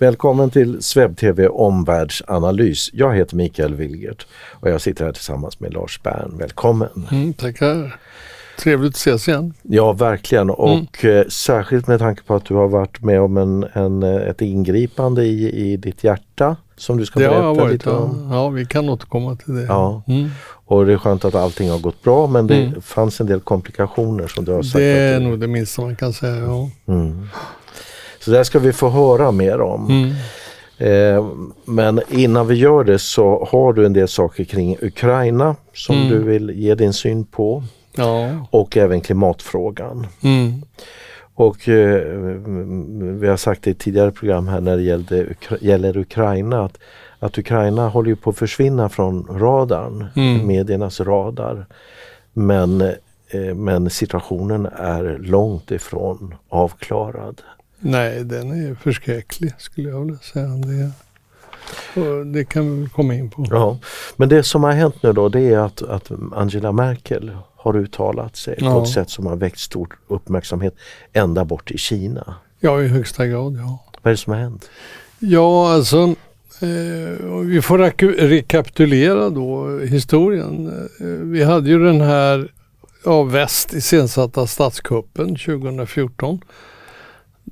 Välkommen till SvebTV Omvärldsanalys. Jag heter Mikael Wilgert och jag sitter här tillsammans med Lars Bern. Välkommen! Mm, tackar! Trevligt att ses igen. Ja, verkligen och mm. särskilt med tanke på att du har varit med om en, en eh, ett ingripande i, i ditt hjärta som du ska det berätta har varit, lite om. Ja. ja, vi kan återkomma till det. Ja. Mm. Och det är skönt att allting har gått bra men det mm. fanns en del komplikationer som du har sagt. Det är nog det minsta man kan säga, ja. Mm. Så det ska vi få höra mer om. Mm. Eh, men innan vi gör det så har du en del saker kring Ukraina som Mm. du vill ge din syn på Ja. och även klimatfrågan. Mm. Och eh, vi har sagt i ett tidigare program här när det gällde, Ukra- gäller Ukraina att, att Ukraina håller ju på att försvinna från radarn, Mm. mediernas radar. Men, eh, men situationen är långt ifrån avklarad. Nej, den är förskräcklig skulle jag vilja säga. Det, och det kan vi komma in på. Ja. Men det som har hänt nu då det är att, att Angela Merkel har uttalat sig på Ja. ett sätt som har väckt stor uppmärksamhet ända bort till Kina. Ja, i högsta grad, ja. Vad är det som har hänt? Ja, alltså eh, vi får rekapitulera då historien. Eh, vi hade ju den här av väst iscensatta statskuppen 2014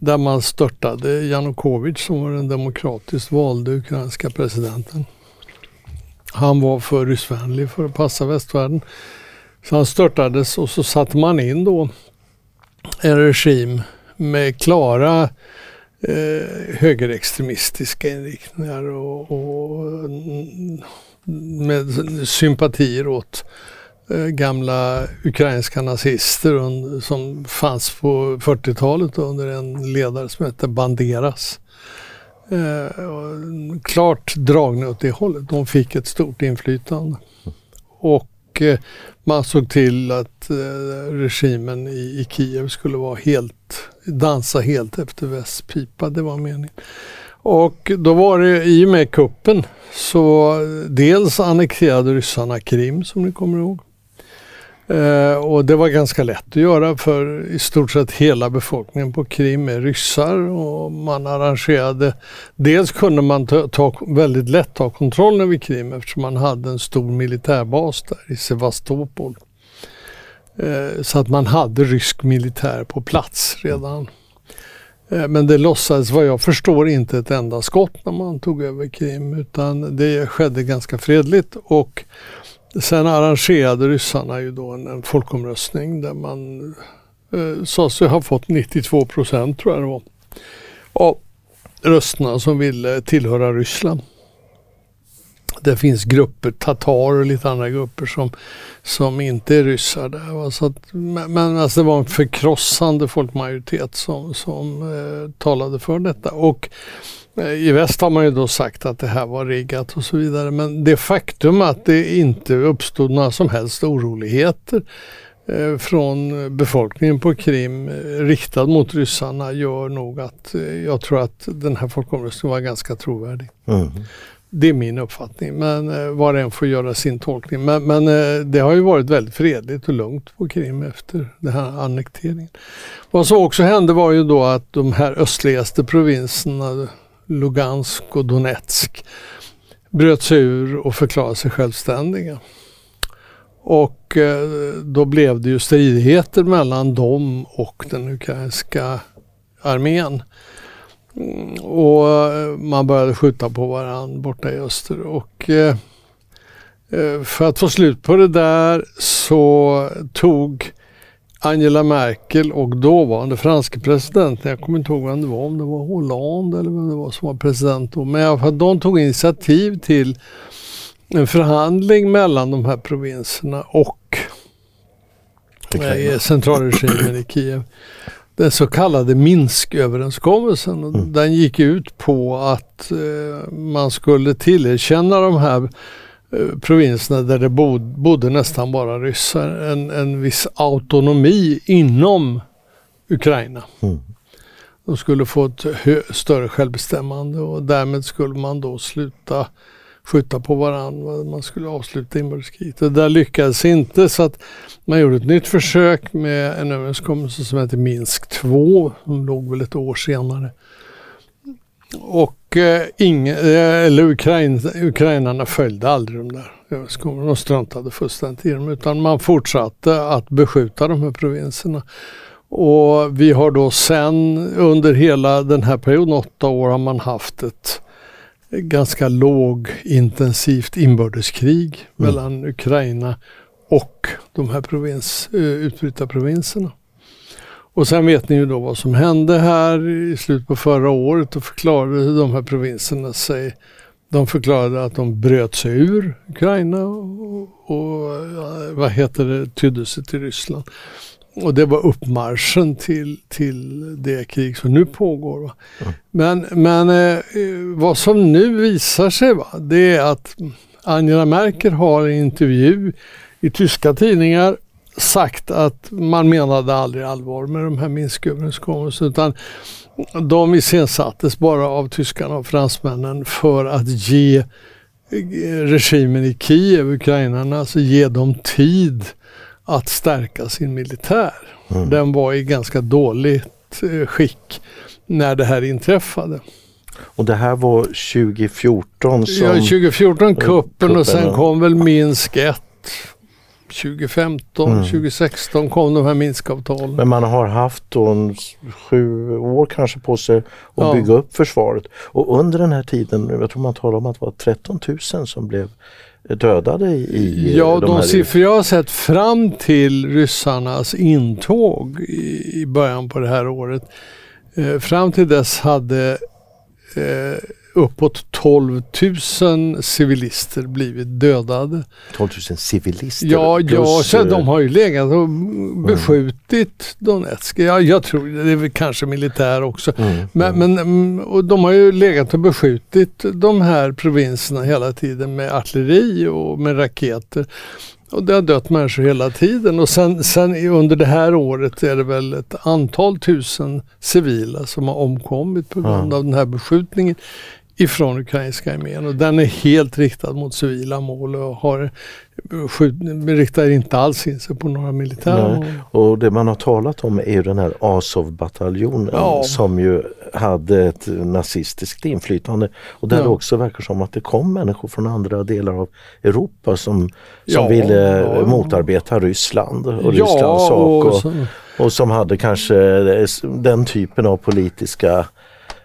där man störtade Janukovic som var den demokratiskt valde ukrainska presidenten. Han var för ryssvänlig för att passa västvärlden. Så han störtades och så satte man in då en regim med klara eh, högerextremistiska inriktningar och, och mm, med sympatier åt Eh, gamla ukrainska nazister som fanns på 40-talet under en ledare som hette Banderas. Eh, klart dragna åt det hållet. De fick ett stort inflytande. Och eh, man såg till att eh, regimen i, i Kiev skulle vara helt, dansa helt efter västpipa, det var meningen. Och då var det i och med kuppen så eh, dels annekterade ryssarna Krim som ni kommer ihåg. Eh, och det var ganska lätt att göra för i stort sett hela befolkningen på Krim är ryssar och man arrangerade, dels kunde man ta, ta, väldigt lätt ta kontroll över Krim eftersom man hade en stor militärbas där i Sevastopol. Eh, så att man hade rysk militär på plats redan. Eh, Men det låtsades vad jag förstår inte ett enda skott när man tog över Krim utan det skedde ganska fredligt och sen arrangerade ryssarna ju då en, en folkomröstning där man eh, sa sig ha fått 92 procent tror jag det var av rösterna som ville tillhöra Ryssland. Det finns grupper, tatarer och lite andra grupper som, som inte är ryssar där. Så att, men alltså det var en förkrossande folkmajoritet som, som eh, talade för detta. Och i väst har man ju då sagt att det här var riggat och så vidare. Men det faktum att det inte uppstod några som helst oroligheter eh, från befolkningen på Krim eh, riktad mot ryssarna gör nog att eh, jag tror att den här folkomröstningen var ganska trovärdig. Mm. Det är min uppfattning, men eh, var och en får göra sin tolkning. Men, men eh, det har ju varit väldigt fredligt och lugnt på Krim efter den här annekteringen. Vad som också hände var ju då att de här östligaste provinserna, Lugansk och Donetsk, bröt sig ur och förklarade sig självständiga. Och eh, då blev det ju stridigheter mellan dem och den ukrainska armén. Mm, och eh, man började skjuta på varandra borta i öster. Och eh, för att få slut på det där så tog Angela Merkel och dåvarande franske presidenten, jag kommer inte ihåg vem det var, om det var Hollande eller vem det var som var president då, men i alla fall de tog initiativ till en förhandling mellan de här provinserna och eh, centralregimen i Kiev. Den så kallade Minsköverenskommelsen. Mm. Den gick ut på att eh, man skulle tillerkänna de här provinserna där det bod, bodde nästan bara ryssar en, en viss autonomi inom Ukraina. Mm. De skulle få ett större självbestämmande och därmed skulle man då sluta skjuta på varandra. Man skulle avsluta inbördeskriget. Det där lyckades inte så att man gjorde ett nytt försök med en överenskommelse som heter Minsk 2. Som låg väl ett år senare. Och eh, ingen, eh, eller Ukrain, ukrainarna följde aldrig de där överenskommelserna. De struntade fullständigt i dem utan man fortsatte att beskjuta de här provinserna. Och vi har då sen under hela den här perioden, åtta år, har man haft ett ganska lågintensivt inbördeskrig mm. mellan Ukraina och de här provins, eh, utbrytarprovinserna. Och sen vet ni ju då vad som hände här i slutet på förra året och förklarade de här provinserna sig de förklarade att de bröt sig ur Ukraina och, och vad heter det, tydde sig till Ryssland. Och det var uppmarschen till, till det krig som nu pågår. Mm. Men, men eh, vad som nu visar sig va, det är att Angela Merkel har en intervju i tyska tidningar sagt att man menade aldrig allvar med de här Minsköverenskommelserna utan de iscensattes bara av tyskarna och fransmännen för att ge regimen i Kiev, ukrainarna, alltså ge dem tid att stärka sin militär. Mm. Den var i ganska dåligt eh, skick när det här inträffade. Och det här var 2014? Som ja, 2014 kuppen och sen kom väl Minsk 1 2015, mm. 2016 kom de här Minskavtalen. Men man har haft då sju år kanske på sig att ja. bygga upp försvaret. Och under den här tiden, jag tror man talar om att det var 13 000 som blev dödade i Ja, de, de siffror jag har sett fram till ryssarnas intåg i, i början på det här året. Eh, fram till dess hade eh, uppåt 12 000 civilister blivit dödade. 12 000 civilister? Ja, ja så de har ju legat och beskjutit mm. Donetsk. Ja, jag tror det är väl kanske militär också. Mm. Men, mm. men mm, och de har ju legat och beskjutit de här provinserna hela tiden med artilleri och med raketer. Och det har dött människor hela tiden och sen, sen under det här året är det väl ett antal tusen civila som har omkommit på grund av den här beskjutningen ifrån ukrainska armén och den är helt riktad mot civila mål och har, skjut, riktar inte alls in sig på några militära mål. Och det man har talat om är ju den här Azov-bataljonen ja. som ju hade ett nazistiskt inflytande och där ja. det också verkar som att det kom människor från andra delar av Europa som, som ja, ville motarbeta Ryssland och Rysslands sak. Och, och, och som hade kanske den typen av politiska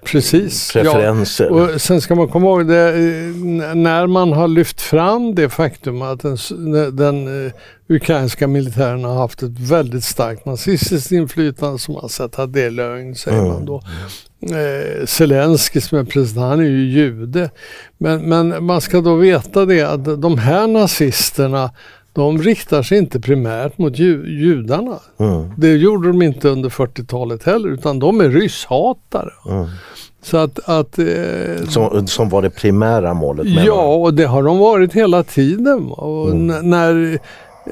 Precis. preferenser. Ja. Och sen ska man komma ihåg det, eh, när man har lyft fram det faktum att den, den uh, ukrainska militären har haft ett väldigt starkt nazistiskt inflytande som man sett att det är lögn, säger mm. man då. Eh, Zelensky som är president, han är ju jude. Men, men man ska då veta det att de här nazisterna de riktar sig inte primärt mot ju, judarna. Mm. Det gjorde de inte under 40-talet heller utan de är rysshatare. Mm. Så att, att, eh, som, som var det primära målet? Ja, och det har de varit hela tiden. Och mm. när,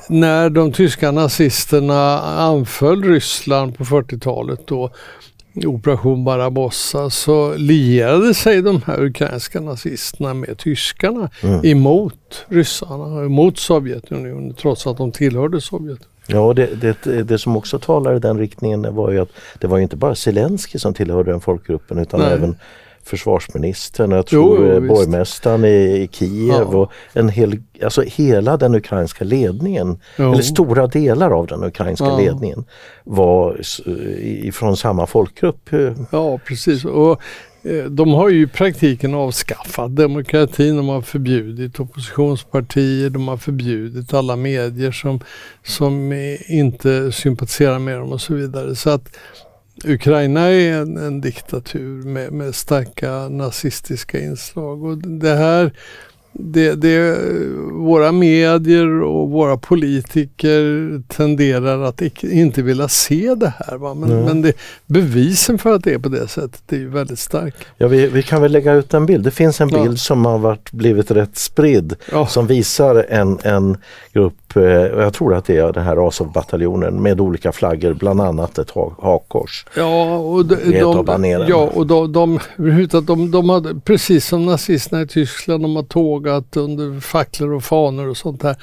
när de tyska nazisterna anföll Ryssland på 40-talet då Operation Barbarossa så lierade sig de här ukrainska nazisterna med tyskarna mm. emot ryssarna, emot Sovjetunionen trots att de tillhörde Sovjet. Ja, det, det, det som också talar i den riktningen var ju att det var ju inte bara Zelensky som tillhörde den folkgruppen utan Nej. även försvarsministern, jag tror jo, borgmästaren i, i Kiev ja. och en hel, alltså hela den ukrainska ledningen, jo. eller stora delar av den ukrainska ja. ledningen var ifrån samma folkgrupp. Ja precis och eh, de har ju i praktiken avskaffat demokratin, de har förbjudit oppositionspartier, de har förbjudit alla medier som, som inte sympatiserar med dem och så vidare. Så att Ukraina är en, en diktatur med, med, starka nazistiska inslag och det här det, det, våra medier och våra politiker tenderar att inte vilja se det här. Va? Men, mm. men det, bevisen för att det är på det sättet är väldigt starka. Ja, vi, vi kan väl lägga ut en bild. Det finns en bild ja. som har varit, blivit rätt spridd ja. som visar en, en grupp, eh, jag tror att det är den här Azov-bataljonen med olika flaggor, bland annat ett ha hakkors. Ja, och de, de, ja, och de, de, de, de hade, precis som nazisterna i Tyskland, de har tågat under facklor och fanor och sånt där.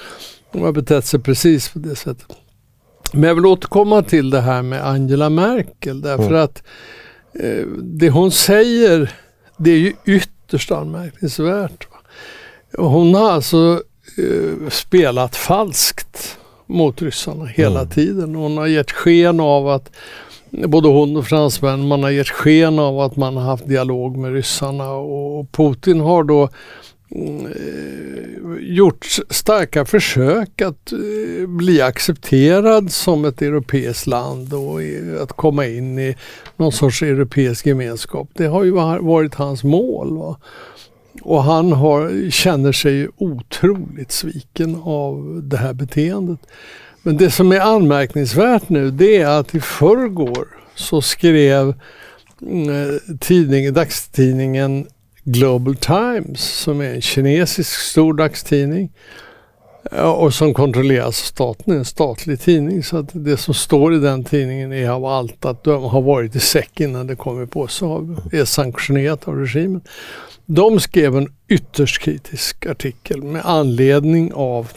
De har betett sig precis på det sättet. Men jag vill återkomma till det här med Angela Merkel därför mm. att eh, det hon säger Det är ju ytterst anmärkningsvärt. Hon har alltså eh, spelat falskt mot ryssarna hela mm. tiden. Hon har gett sken av att både hon och fransmän, man har gett sken av att man har haft dialog med ryssarna och Putin har då mm, gjort starka försök att eh, bli accepterad som ett europeiskt land och att komma in i någon sorts europeisk gemenskap. Det har ju varit hans mål. Va? Och han har, känner sig otroligt sviken av det här beteendet. Men det som är anmärkningsvärt nu det är att i förrgår så skrev mm, eh, tidning, dagstidningen Global Times som är en kinesisk stor dagstidning och som kontrolleras av staten, en statlig tidning. Så att det som står i den tidningen är av allt att de har varit i säck innan det kommer på så är sanktionerat av regimen. De skrev en ytterst kritisk artikel med anledning av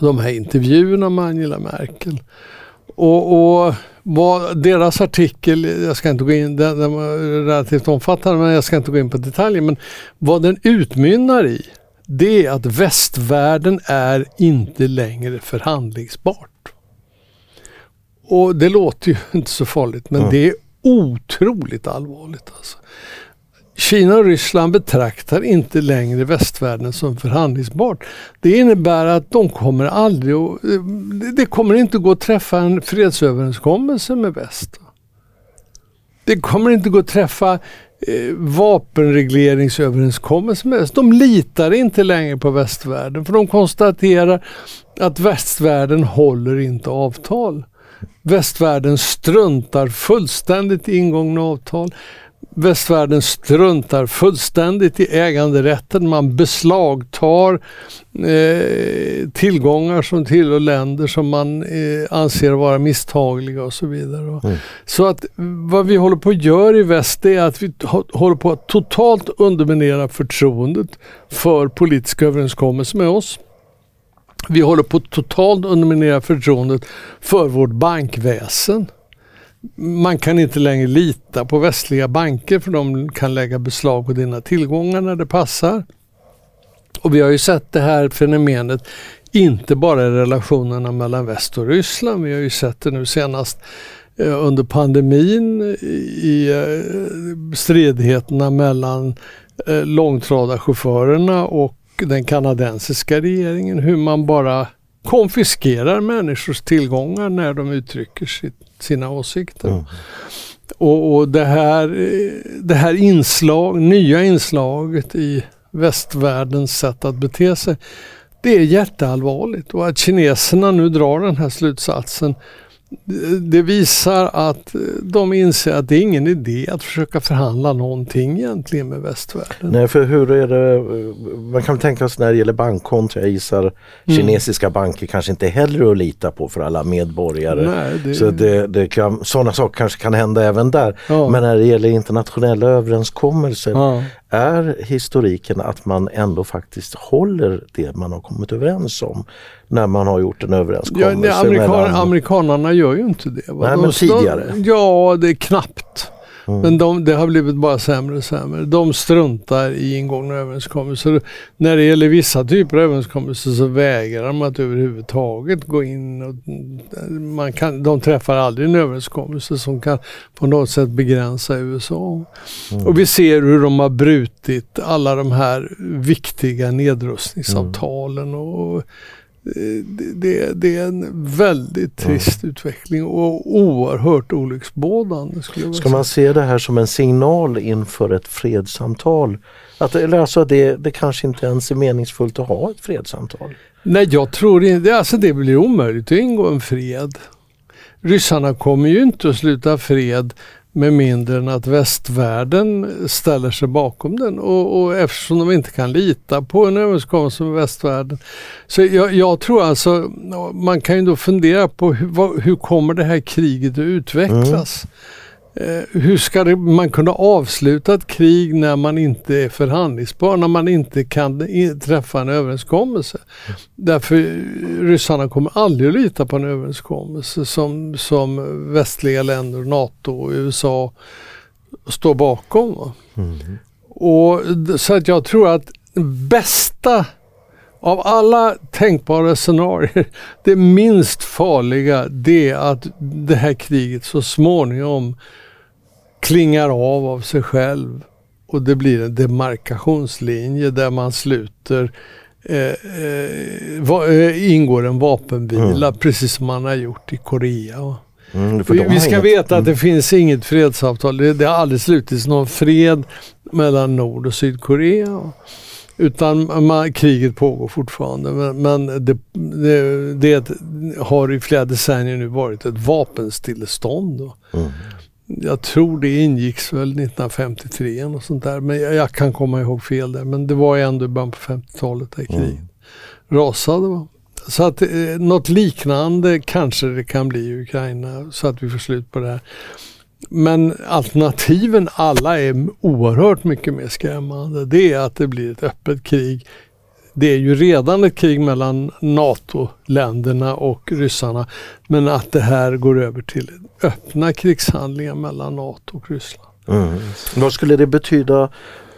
de här intervjuerna med Angela Merkel. Och, och vad deras artikel, jag ska inte gå in, den, den var relativt omfattande men jag ska inte gå in på detaljer, men vad den utmynnar i det är att västvärlden är inte längre förhandlingsbart. Och det låter ju inte så farligt men mm. det är otroligt allvarligt. Alltså. Kina och Ryssland betraktar inte längre västvärlden som förhandlingsbart. Det innebär att de kommer aldrig att, det kommer inte gå att träffa en fredsöverenskommelse med väst. Det kommer inte gå att träffa eh, vapenregleringsöverenskommelse med väst. De litar inte längre på västvärlden för de konstaterar att västvärlden håller inte avtal. Västvärlden struntar fullständigt i ingångna avtal västvärlden struntar fullständigt i äganderätten. Man beslagtar eh, tillgångar som tillhör länder som man eh, anser vara misstagliga och så vidare. Mm. Så att vad vi håller på att göra i väst är att vi håller på att totalt underminera förtroendet för politiska överenskommelser med oss. Vi håller på att totalt underminera förtroendet för vårt bankväsen man kan inte längre lita på västliga banker för de kan lägga beslag på dina tillgångar när det passar. Och vi har ju sett det här fenomenet inte bara i relationerna mellan väst och Ryssland. Vi har ju sett det nu senast eh, under pandemin i eh, stridigheterna mellan eh, långtradarchaufförerna och den kanadensiska regeringen. Hur man bara konfiskerar människors tillgångar när de uttrycker sitt sina åsikter. Mm. Och, och, det, här, det här inslag, nya inslaget i västvärldens sätt att bete sig, det är jätteallvarligt och att kineserna nu drar den här slutsatsen det visar att de inser att det är ingen idé att försöka förhandla någonting egentligen med västvärlden. Nej, för hur är det, man kan tänka sig när det gäller bankkonto, jag gissar mm. kinesiska banker kanske inte heller att lita på för alla medborgare. Nej, det... Så det, det kan, sådana saker kanske kan hända även där. Ja. Men när det gäller internationella överenskommelser, ja är historiken att man ändå faktiskt håller det man har kommit överens om när man har gjort en överenskommelse. Ja, amerikan, mellan... Amerikanerna gör ju inte det. Va? Nej, de, men tidigare? ja, det är knappt. Mm. Men de, det har blivit bara sämre och sämre. De struntar i ingångna överenskommelser. När det gäller vissa typer av överenskommelser så vägrar de att överhuvudtaget gå in. Och, man kan, de träffar aldrig en överenskommelse som kan på något sätt begränsa USA. Mm. Och vi ser hur de har brutit alla de här viktiga nedrustningsavtalen. Mm. och det, det, är en väldigt trist mm. utveckling och oerhört olycksbådande. Skulle Ska man se det här som en signal inför ett fredssamtal? Att, eller alltså det, det kanske inte ens är meningsfullt att ha ett fredssamtal? Nej, jag tror inte alltså det blir omöjligt att ingå en fred. Ryssarna kommer ju inte att sluta fred med mindre än att västvärlden ställer sig bakom den och, och eftersom de inte kan lita på en överenskommelse med västvärlden. Så jag, jag, tror alltså, man kan ju då fundera på hur, hur kommer det här kriget att utvecklas? Mm. Eh, hur ska det, man kunna avsluta ett krig när man inte är förhandlingsbar, när man inte kan träffa en överenskommelse? Därför ryssarna kommer aldrig att lita på en överenskommelse som, som västliga länder, NATO och USA står bakom. Mm. Och, så att jag tror att bästa av alla tänkbara scenarier, det minst farliga, det är att det här kriget så småningom klingar av av sig själv och det blir en demarkationslinje där man sluter eh, eh, eh, ingår en vapenvila mm. precis som man har gjort i Korea. Mm, vi, vi ska veta att det mm. finns inget fredsavtal. Det, det har aldrig slutits någon fred mellan Nord och Sydkorea. Utan man, kriget pågår fortfarande men, men det, det, det, har i flera decennier nu varit ett vapenstillestånd. Mm. Jag tror det ingicks väl 1953 och sånt där men jag, jag, kan komma ihåg fel där. Men det var ändå i början på 50-talet där kriget mm. rasade. Va? Så att eh, något liknande kanske det kan bli i Ukraina så att vi får slut på det här. Men alternativen alla är oerhört mycket mer skrämmande. Det är att det blir ett öppet krig. Det är ju redan ett krig mellan NATO-länderna och ryssarna. Men att det här går över till öppna krigshandlingar mellan NATO och Ryssland. Mm. Vad skulle det betyda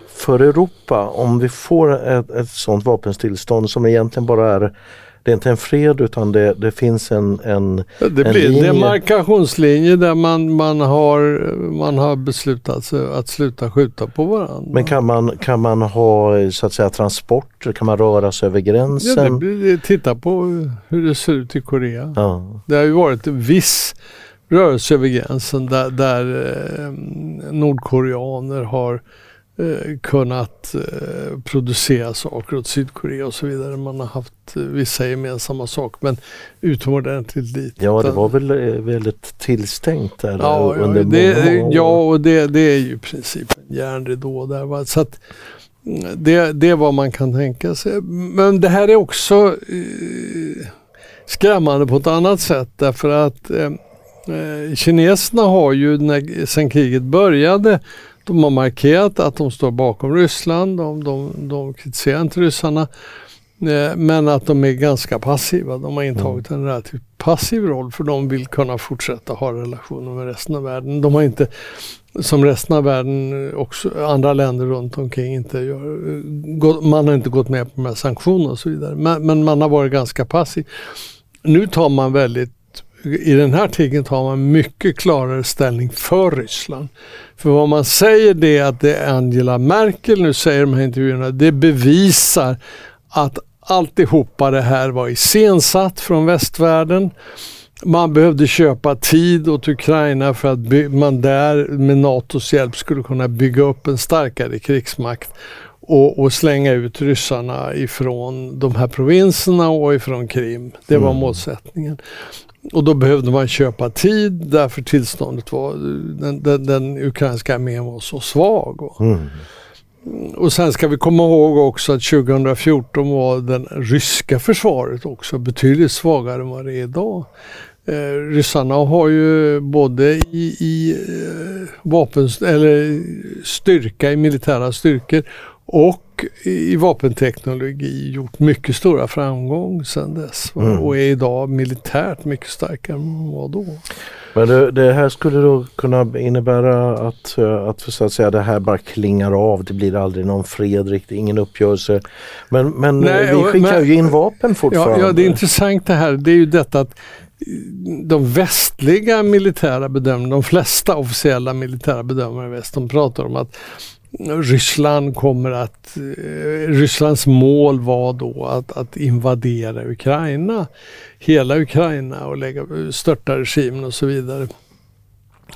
för Europa om vi får ett, ett sådant vapenstillstånd som egentligen bara är det är inte en fred utan det, det finns en, en Det blir en demarkationslinje där man, man, har, man har beslutat sig att sluta skjuta på varandra. Men kan man, kan man ha så att säga transporter, kan man röra sig över gränsen? Ja, det blir, titta på hur det ser ut i Korea. Ja. Det har ju varit en viss rörelse över gränsen där, där eh, nordkoreaner har Eh, kunnat eh, producera saker åt Sydkorea och så vidare. Man har haft eh, vissa gemensamma saker men utomordentligt lite. Ja det var väl väldigt tillstängt där ja, under det, många år. Ja och det, det är ju i princip en järnridå där. Va? Så att, mm, det, det är vad man kan tänka sig. Men det här är också eh, skrämmande på ett annat sätt därför att eh, kineserna har ju när, sen kriget började de har markerat att de står bakom Ryssland, de, de, de kritiserar inte ryssarna. Eh, men att de är ganska passiva. De har intagit en relativt passiv roll för de vill kunna fortsätta ha relationer med resten av världen. De har inte, som resten av världen, eh, också andra länder runt omkring inte gör, eh, man har inte gått med på de här sanktionerna och så vidare. Men, men man har varit ganska passiv. Nu tar man väldigt i den här artikeln tar man mycket klarare ställning för Ryssland. För vad man säger det att det är Angela Merkel, nu säger de här intervjuerna, det bevisar att alltihopa det här var iscensatt från västvärlden. Man behövde köpa tid åt Ukraina för att man där med NATOs hjälp skulle kunna bygga upp en starkare krigsmakt och, och, slänga ut ryssarna ifrån de här provinserna och ifrån Krim. Det var mm. målsättningen. Och då behövde man köpa tid därför tillståndet var, den, den, den ukrainska armén var så svag. Mm. Och sen ska vi komma ihåg också att 2014 var den ryska försvaret också betydligt svagare än vad det är idag. Eh, ryssarna har ju både i, i eh, vapen, eller styrka, i militära styrkor och i vapenteknologi gjort mycket stora framgång sedan dess mm. och är idag militärt mycket starkare än vad då. Men det, det, här skulle då kunna innebära att, att, så att säga, det här bara klingar av, det blir aldrig någon fred riktigt, ingen uppgörelse. Men, men Nej, vi skickar men, ju in vapen fortfarande. Ja, ja, det är intressant det här, det är ju detta att de västliga militära bedömarna, de flesta officiella militära bedömare i väst, de pratar om att Ryssland kommer att, eh, Rysslands mål var då att, att invadera Ukraina, hela Ukraina och lägga, störta regimen och så vidare.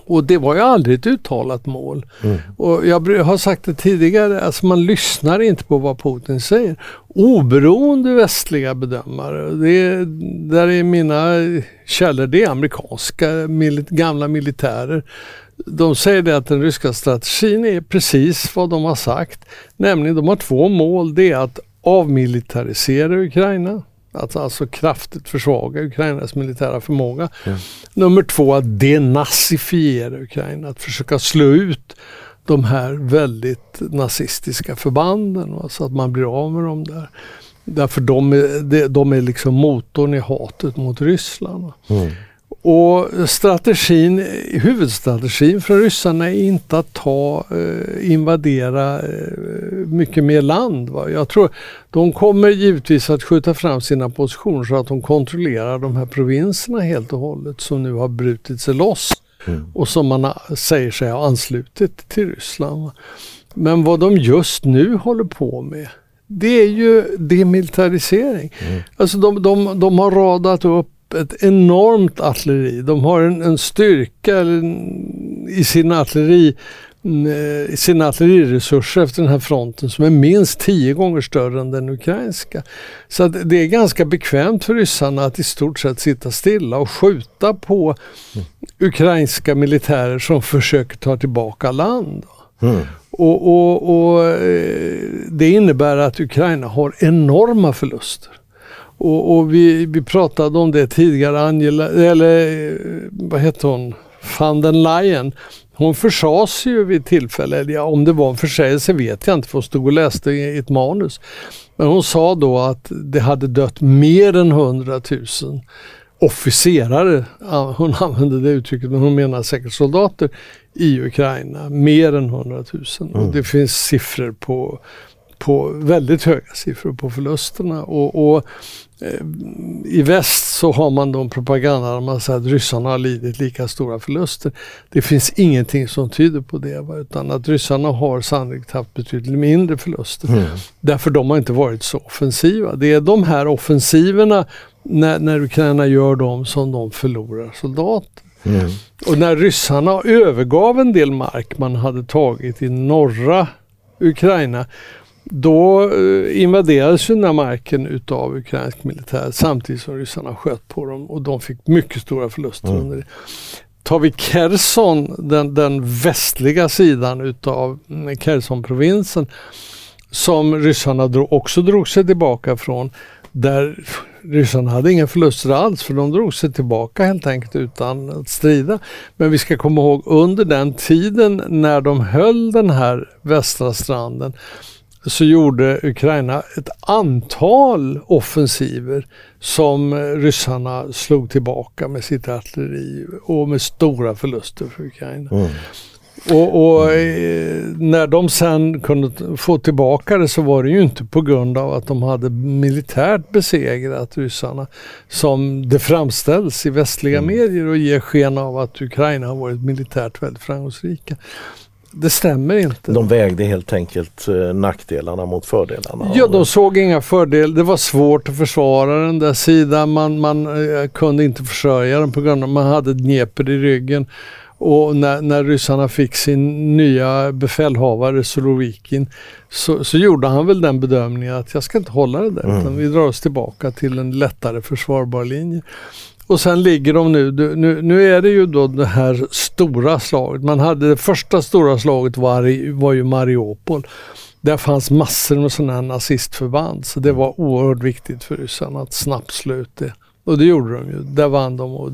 Och det var ju aldrig ett uttalat mål. Mm. Och jag har sagt det tidigare, alltså man lyssnar inte på vad Putin säger. Oberoende västliga bedömare, det, där är mina källor, det är amerikanska milit, gamla militärer de säger det att den ryska strategin är precis vad de har sagt. Nämligen de har två mål. Det är att avmilitarisera Ukraina. Att alltså kraftigt försvaga Ukrainas militära förmåga. Mm. Nummer två att denazifiera Ukraina. Att försöka slå ut de här väldigt nazistiska förbanden. Så att man blir av med dem där. Därför de är, de är liksom motorn i hatet mot Ryssland. Mm. Och strategin, huvudstrategin från ryssarna är inte att ta, eh, invadera eh, mycket mer land. Va? Jag tror de kommer givetvis att skjuta fram sina positioner så att de kontrollerar de här provinserna helt och hållet som nu har brutit sig loss mm. och som man säger sig ha anslutit till Ryssland. Men vad de just nu håller på med det är ju demilitarisering. Mm. Alltså de, de, de har radat upp ett enormt artilleri. De har en, en styrka i sin artilleri mm, sina artilleriresurser efter den här fronten som är minst tio gånger större än den ukrainska. Så det är ganska bekvämt för ryssarna att i stort sett sitta stilla och skjuta på mm. ukrainska militärer som försöker ta tillbaka land. Mm. Och, och, och, eh, Det innebär att Ukraina har enorma förluster. Och, och, vi, vi pratade om det tidigare, Angela, eller eh, vad heter hon, van den Leyen. Hon försades ju vid tillfälle, ja, om det var en försägelse vet jag inte för hon stod och läste i ett manus. Men hon sa då att det hade dött mer än 100 000 officerare, hon använde det uttrycket men hon menar säkert soldater i Ukraina. Mer än 100 000 mm. och det finns siffror på, på väldigt höga siffror på förlusterna. Och, och I väst så har man propaganda där man säger att ryssarna har lidit lika stora förluster. Det finns ingenting som tyder på det utan att ryssarna har sannolikt haft betydligt mindre förluster. Mm. Därför de har inte varit så offensiva. Det är de här offensiverna när, när Ukraina gör dem som de förlorar soldater. Mm. Och när ryssarna övergav en del mark man hade tagit i norra Ukraina då eh, invaderades den här marken utav ukrainsk militär samtidigt som ryssarna sköt på dem och de fick mycket stora förluster mm. under det. Tar vi Kherson, den, den västliga sidan utav mm, Kherson-provinsen som ryssarna drog, också drog sig tillbaka från där ryssarna hade inga förluster alls för de drog sig tillbaka helt enkelt utan att strida. Men vi ska komma ihåg under den tiden när de höll den här västra stranden så gjorde Ukraina ett antal offensiver som ryssarna slog tillbaka med sitt artilleri och med stora förluster för Ukraina. Mm. Och, och eh, när de sen kunde få tillbaka det så var det ju inte på grund av att de hade militärt besegrat ryssarna som det framställs i västliga mm. medier och ger sken av att Ukraina har varit militärt väldigt framgångsrika. Det stämmer inte. De vägde helt enkelt eh, nackdelarna mot fördelarna? Ja, de såg inga fördelar. Det var svårt att försvara den där sidan. Man, man eh, kunde inte försörja den på grund av att man hade Dnepr i ryggen. Och när, när ryssarna fick sin nya befälhavare Surovikin så, så gjorde han väl den bedömningen att jag ska inte hålla det där mm. utan vi drar oss tillbaka till en lättare försvarbar linje. Och sen ligger de nu, nu, nu är det ju då det här stora slaget. Man hade det första stora slaget var, var ju Mariupol. Där fanns massor med sådana här nazistförband så det var oerhört viktigt för ryssarna att snabbt slå ut det. Och det gjorde de ju. Där vann de och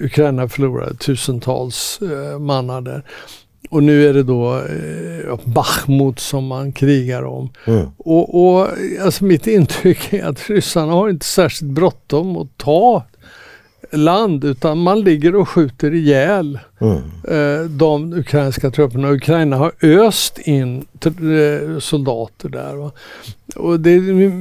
Ukraina förlorade tusentals eh, mannar där. Och nu är det då eh, Bachmut som man krigar om. Mm. Och, och alltså mitt intryck är att ryssarna har inte särskilt bråttom att ta land utan man ligger och skjuter ihjäl mm. eh, de ukrainska trupperna. Ukraina har öst in eh, soldater där. Va? Och det, är,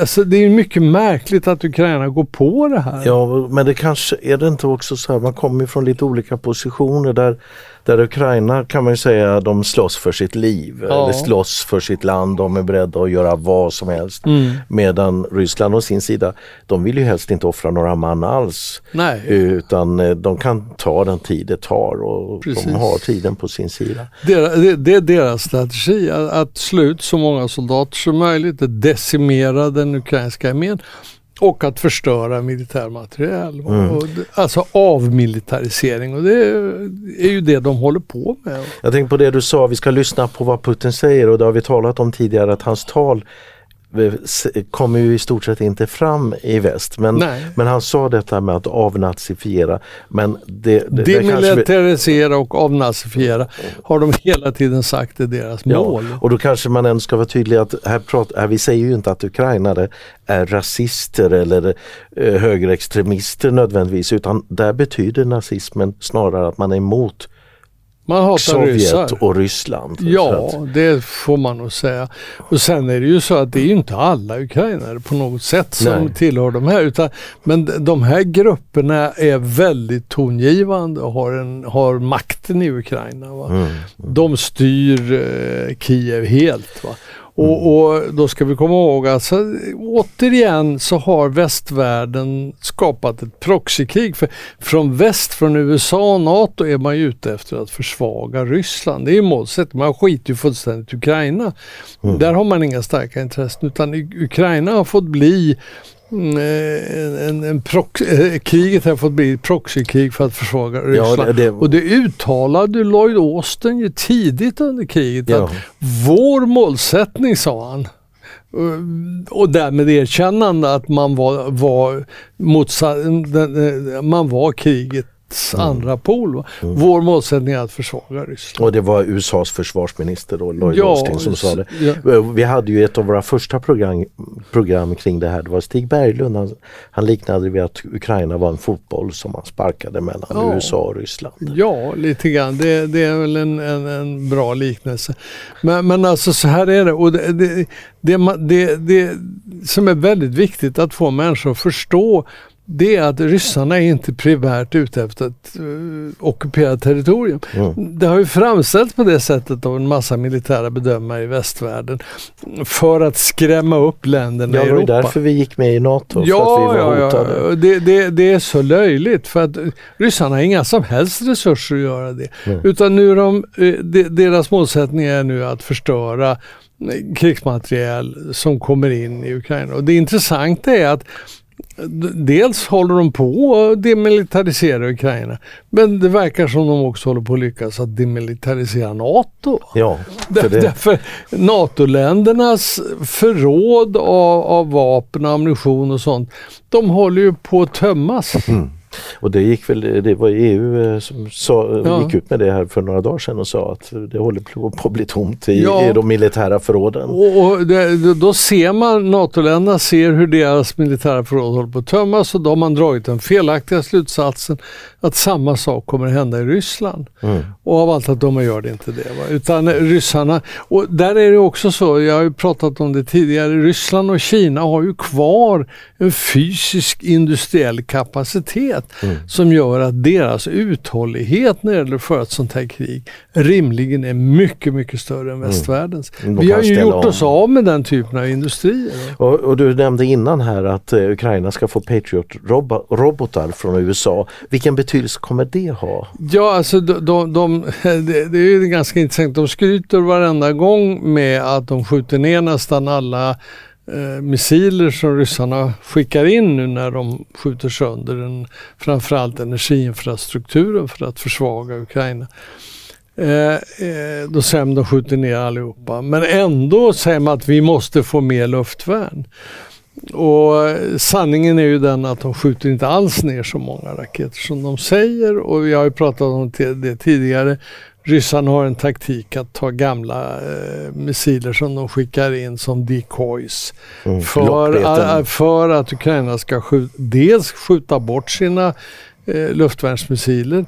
alltså det är mycket märkligt att Ukraina går på det här. Ja men det kanske är det inte också så här, man kommer från lite olika positioner där där Ukraina kan man ju säga de slåss för sitt liv ja. eller slåss för sitt land. De är beredda att göra vad som helst. Mm. Medan Ryssland å sin sida, de vill ju helst inte offra några man alls. Nej. Utan eh, de kan ta den tid det tar och Precis. de har tiden på sin sida. Det, det är deras strategi, att slå ut så många soldater som möjligt, att decimera den ukrainska armén och att förstöra militär materiel. Mm. Alltså avmilitarisering och det är ju det de håller på med. Jag tänker på det du sa, vi ska lyssna på vad Putin säger och det har vi talat om tidigare att hans tal kommer ju i stort sett inte fram i väst. Men, men han sa detta med att avnazifiera. Men det, det, Demilitarisera vi... och avnazifiera har de hela tiden sagt är deras mål. Ja, och då kanske man ändå ska vara tydlig att här pratar, vi säger ju inte att ukrainare är rasister eller eh, högerextremister nödvändigtvis utan där betyder nazismen snarare att man är emot man hatar Sovjet ryssar. och Ryssland. Ja, det får man nog säga. Och sen är det ju så att det är inte alla ukrainare på något sätt som Nej. tillhör de här. Utan, men de här grupperna är väldigt tongivande och har, en, har makten i Ukraina. Mm, mm. De styr eh, Kiev helt. Va? Och, och, då ska vi komma ihåg att alltså, återigen så har västvärlden skapat ett proxykrig. För från väst, från USA och NATO är man ju ute efter att försvaga Ryssland. Det är ju målsättningen. Man skiter ju fullständigt i Ukraina. Mm. Där har man inga starka intressen utan Ukraina har fått bli Mm, eh, en, en prox, eh, kriget har fått bli proxykrig för att försvaga Ryssland. Ja, det, det... Och det uttalade Lloyd Austin ju tidigt under kriget ja. att vår målsättning, sa han, eh, och därmed erkännande att man var, var, motsatt, man var kriget mm. andra pol. Mm. Vår målsättning är att försvaga Ryssland. Och det var USAs försvarsminister då, Lloyd ja, Austin som sa det. Ja. Vi hade ju ett av våra första program, program kring det här. Det var Stig Berglund. Han, han liknade det vid att Ukraina var en fotboll som man sparkade mellan ja. USA och Ryssland. Ja, lite grann. Det, det är väl en, en, en, bra liknelse. Men, men alltså så här är det. Och det, det, det, det som är väldigt viktigt att få människor att förstå det är att ryssarna är inte primärt ute efter att uh, ockupera territorium. Mm. Det har ju framställts på det sättet av en massa militära bedömare i västvärlden för att skrämma upp länderna ja, i Europa. Det var därför vi gick med i NATO, ja, för att vi var ja, hotade. Ja, det, det, det, är så löjligt för att ryssarna har inga som helst resurser att göra det. Mm. Utan nu de, eh, deras målsättning är nu att förstöra eh, krigsmateriel som kommer in i Ukraina. Och det intressanta är att Dels håller de på att demilitarisera Ukraina men det verkar som de också håller på att lyckas att demilitarisera NATO. Ja, för det. Därför NATO-ländernas förråd av, av vapen, ammunition och sånt de håller ju på att tömmas. Mm. Och det gick väl, det var EU eh, som sa, ja. gick ut med det här för några dagar sedan och sa att det håller på att bli tomt i, ja. i de militära förråden. Och, och det, då ser man, NATO-länderna ser hur deras militära förråd håller på att tömmas och då har man dragit den felaktiga slutsatsen att samma sak kommer att hända i Ryssland. Mm. Och av allt att de gör det inte det. Va? Utan ryssarna, och där är det också så, jag har ju pratat om det tidigare, Ryssland och Kina har ju kvar en fysisk industriell kapacitet mm. som gör att deras uthållighet när det gäller att föra ett sånt här krig rimligen är mycket, mycket större än mm. västvärldens. Mm. Vi har ju gjort oss av med den typen av industrier. Och, och, du nämnde innan här att uh, Ukraina ska få Patriot-robotar från USA. Vilken betydelse kommer det ha? Ja, alltså de, de, de det, det, är ganska intressant. De skryter varenda gång med att de skjuter ner nästan alla eh, missiler som ryssarna skickar in nu när de skjuter sönder den, framförallt energiinfrastrukturen för att försvaga Ukraina. Eh, eh, då säger man att de skjuter ner allihopa. Men ändå säger man att vi måste få mer luftvärn. Och eh, sanningen är ju den att de skjuter inte alls ner så många raketer som de säger och vi har ju pratat om det tidigare. Ryssarna har en taktik att ta gamla eh, missiler som de skickar in som decoys. Mm, för, a, för att Ukraina ska skjut, dels skjuta bort sina eh, luftvärnsmissiler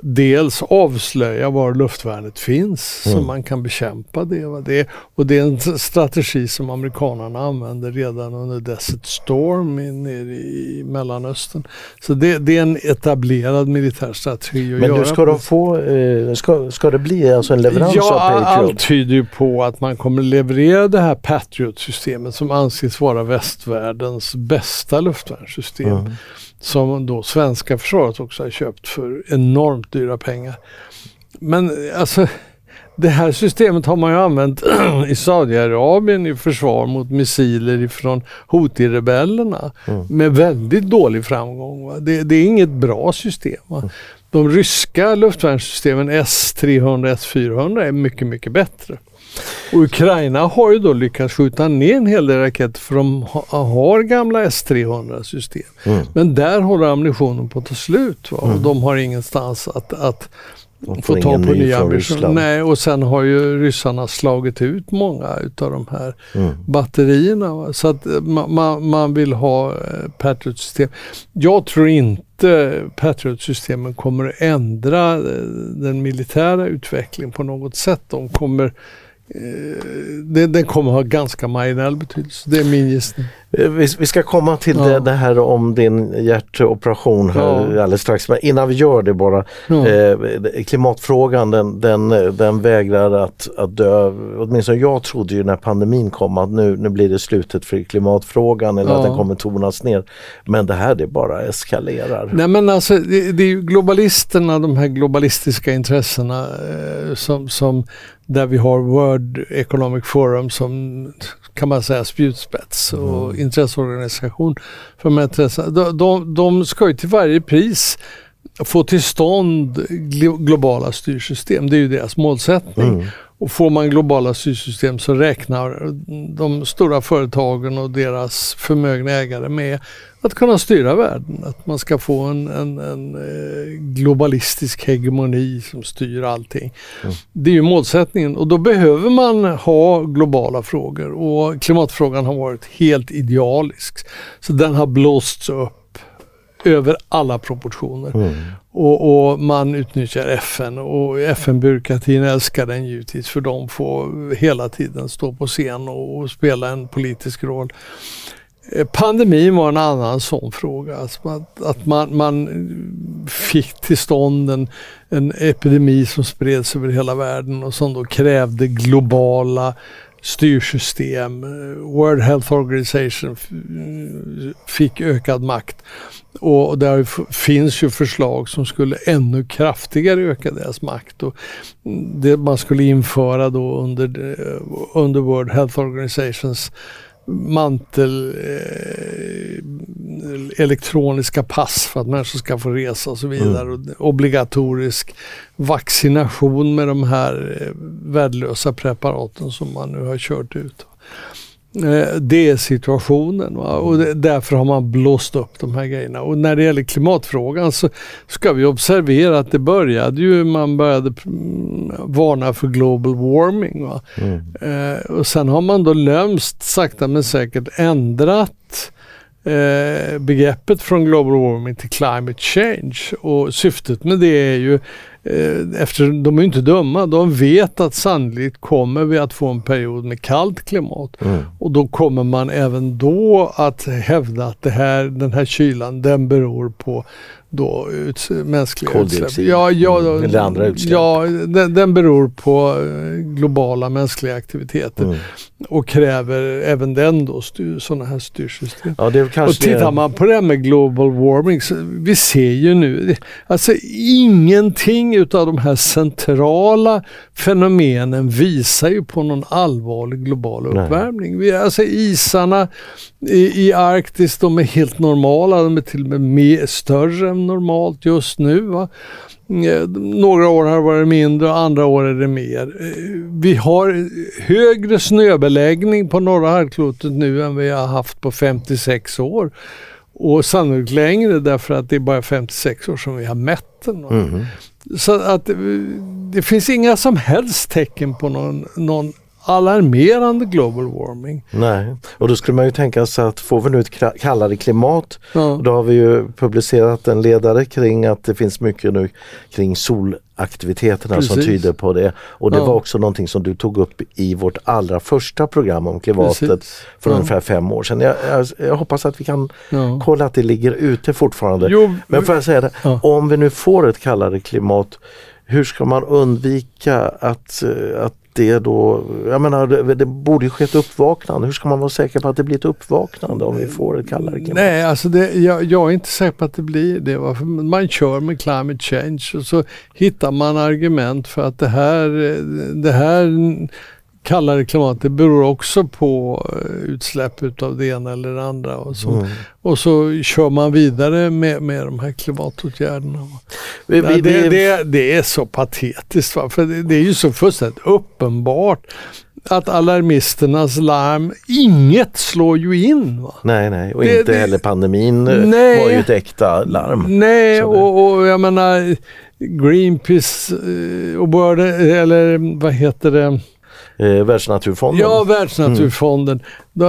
dels avslöja var luftvärnet finns mm. så man kan bekämpa det, det. Och det är en strategi som amerikanerna använde redan under Desert Storm nere i Mellanöstern. Så det, det, är en etablerad militär strategi att Men. Men ska de få, eh, ska, ska det bli alltså en leverans ja, av Patriot? allt tyder ju på att man kommer leverera det här Patriot-systemet som anses vara västvärldens bästa luftvärnssystem. Mm som då svenska försvaret också har köpt för enormt dyra pengar. Men alltså det här systemet har man ju använt i Saudiarabien i försvar mot missiler ifrån Houthi-rebellerna mm. med väldigt dålig framgång. Det, det, är inget bra system. Mm. De ryska luftvärnssystemen S-300 S-400 är mycket, mycket bättre. Och Ukraina har ju då lyckats skjuta ner en hel del raketer för de har gamla S-300 system. Mm. Men där håller ammunitionen på att ta slut va? och mm. de har ingenstans att, att få tag på nya ammunition. Nej, och sen har ju ryssarna slagit ut många utav de här mm. batterierna. Va? Så att man, man vill ha eh, Patriot-system. Jag tror inte Patriot-systemen kommer att ändra eh, den militära utvecklingen på något sätt. De kommer Eh, den, den kommer ha ganska marginell betydelse. Det är min gissning. Eh, vi, vi ska komma till ja. det, det, här om din hjärtoperation här ja. alldeles strax. Men innan vi gör det bara. Ja. Eh, klimatfrågan den, den, den vägrar att, att dö. Åtminstone jag trodde ju när pandemin kom att nu, nu blir det slutet för klimatfrågan eller att den kommer tonas ner. Men det här det bara eskalerar. Nej men alltså det, det är globalisterna, de här globalistiska intressena eh, som, som där vi har World Economic Forum som kan man säga spjutspets och mm intresseorganisation för de här De, de, de ska ju till varje pris få till stånd globala styrsystem. Det är ju deras målsättning. Mm. Och får man globala styrsystem så räknar de stora företagen och deras förmögna ägare med att kunna styra världen. Att man ska få en, en, en eh, globalistisk hegemoni som styr allting. Mm. Det är ju målsättningen och då behöver man ha globala frågor och klimatfrågan har varit helt idealisk. Så den har blåsts upp över alla proportioner. Mm. Och, och, man utnyttjar FN och FN-byråkratin älskar den givetvis för de får hela tiden stå på scen och, och spela en politisk roll. Eh, pandemin var en annan sån fråga. Alltså att, att man, man, fick till stånd en, en epidemi som spreds över hela världen och som då krävde globala styrsystem. World Health Organization fick ökad makt. Och där finns ju förslag som skulle ännu kraftigare öka deras makt. Och det man skulle införa då under, under World Health Organizations mantel, eh, elektroniska pass för att människor ska få resa och så vidare. Mm. Och obligatorisk vaccination med de här eh, värdelösa preparaten som man nu har kört ut. Eh, det är situationen va? och det, därför har man blåst upp de här grejerna. Och när det gäller klimatfrågan så ska vi observera att det började ju, man började mm, varna för global warming. Mm. Eh, och sen har man då lömst sakta men säkert ändrat eh, begreppet från global warming till climate change. Och syftet med det är ju eftersom de är inte dumma, de vet att sannolikt kommer vi att få en period med kallt klimat. Mm. Och då kommer man även då att hävda att det här, den här kylan den beror på då ut, mänskliga Koldioxid. utsläpp. Ja, ja, mm. Eller andra utsläpp. Ja, den, den beror på eh, globala mänskliga aktiviteter mm. och kräver även den då styr, sådana här styrsystem. Ja, och tittar man på det här med global warming, så vi ser ju nu, alltså ingenting utav de här centrala fenomenen visar ju på någon allvarlig global uppvärmning. Vi, alltså isarna i, i Arktis, de är helt normala, de är till och med mer, större än normalt just nu. Va? Eh, några år har det varit mindre och andra år är det mer. Eh, vi har högre snöbeläggning på norra halvklotet nu än vi har haft på 56 år. Och sannolikt längre därför att det är bara 56 år som vi har mätt den. Mm. Så att eh, det finns inga som helst tecken på någon, någon alarmerande global warming. Nej, och då skulle man ju tänka sig att får vi nu ett kallare klimat, ja. då har vi ju publicerat en ledare kring att det finns mycket nu kring solaktiviteterna Precis. som tyder på det. Och det ja. var också någonting som du tog upp i vårt allra första program om klimatet Precis. för ja. ungefär fem år sedan. Jag, jag, jag hoppas att vi kan kolla att det ligger ute fortfarande. Jo, Men får jag säga det, om vi nu får ett kallare klimat hur ska man undvika att, att det då, jag menar det, det borde ju ske ett uppvaknande. Hur ska man vara säker på att det blir ett uppvaknande om vi får ett kallare klimat? Nej, alltså det, jag, jag, är inte säker på att det blir det. Man kör med climate change och så hittar man argument för att det här, det här kallare klimat, det beror också på eh, utsläpp utav det ena eller det andra. Och så, mm. och så kör man vidare med, med de här klimatåtgärderna. Vi, vi, det, det, det, är så patetiskt, va? för det, det, är ju så fullständigt uppenbart att alarmisternas larm, inget slår ju in. Va? Nej, nej, och det, inte det, heller pandemin eh, nej, var ju ett äkta larm. Nej, och, och, jag menar Greenpeace eh, och World, eller vad heter det? Eh, Världsnaturfonden. Ja, Världsnaturfonden. Mm. Då,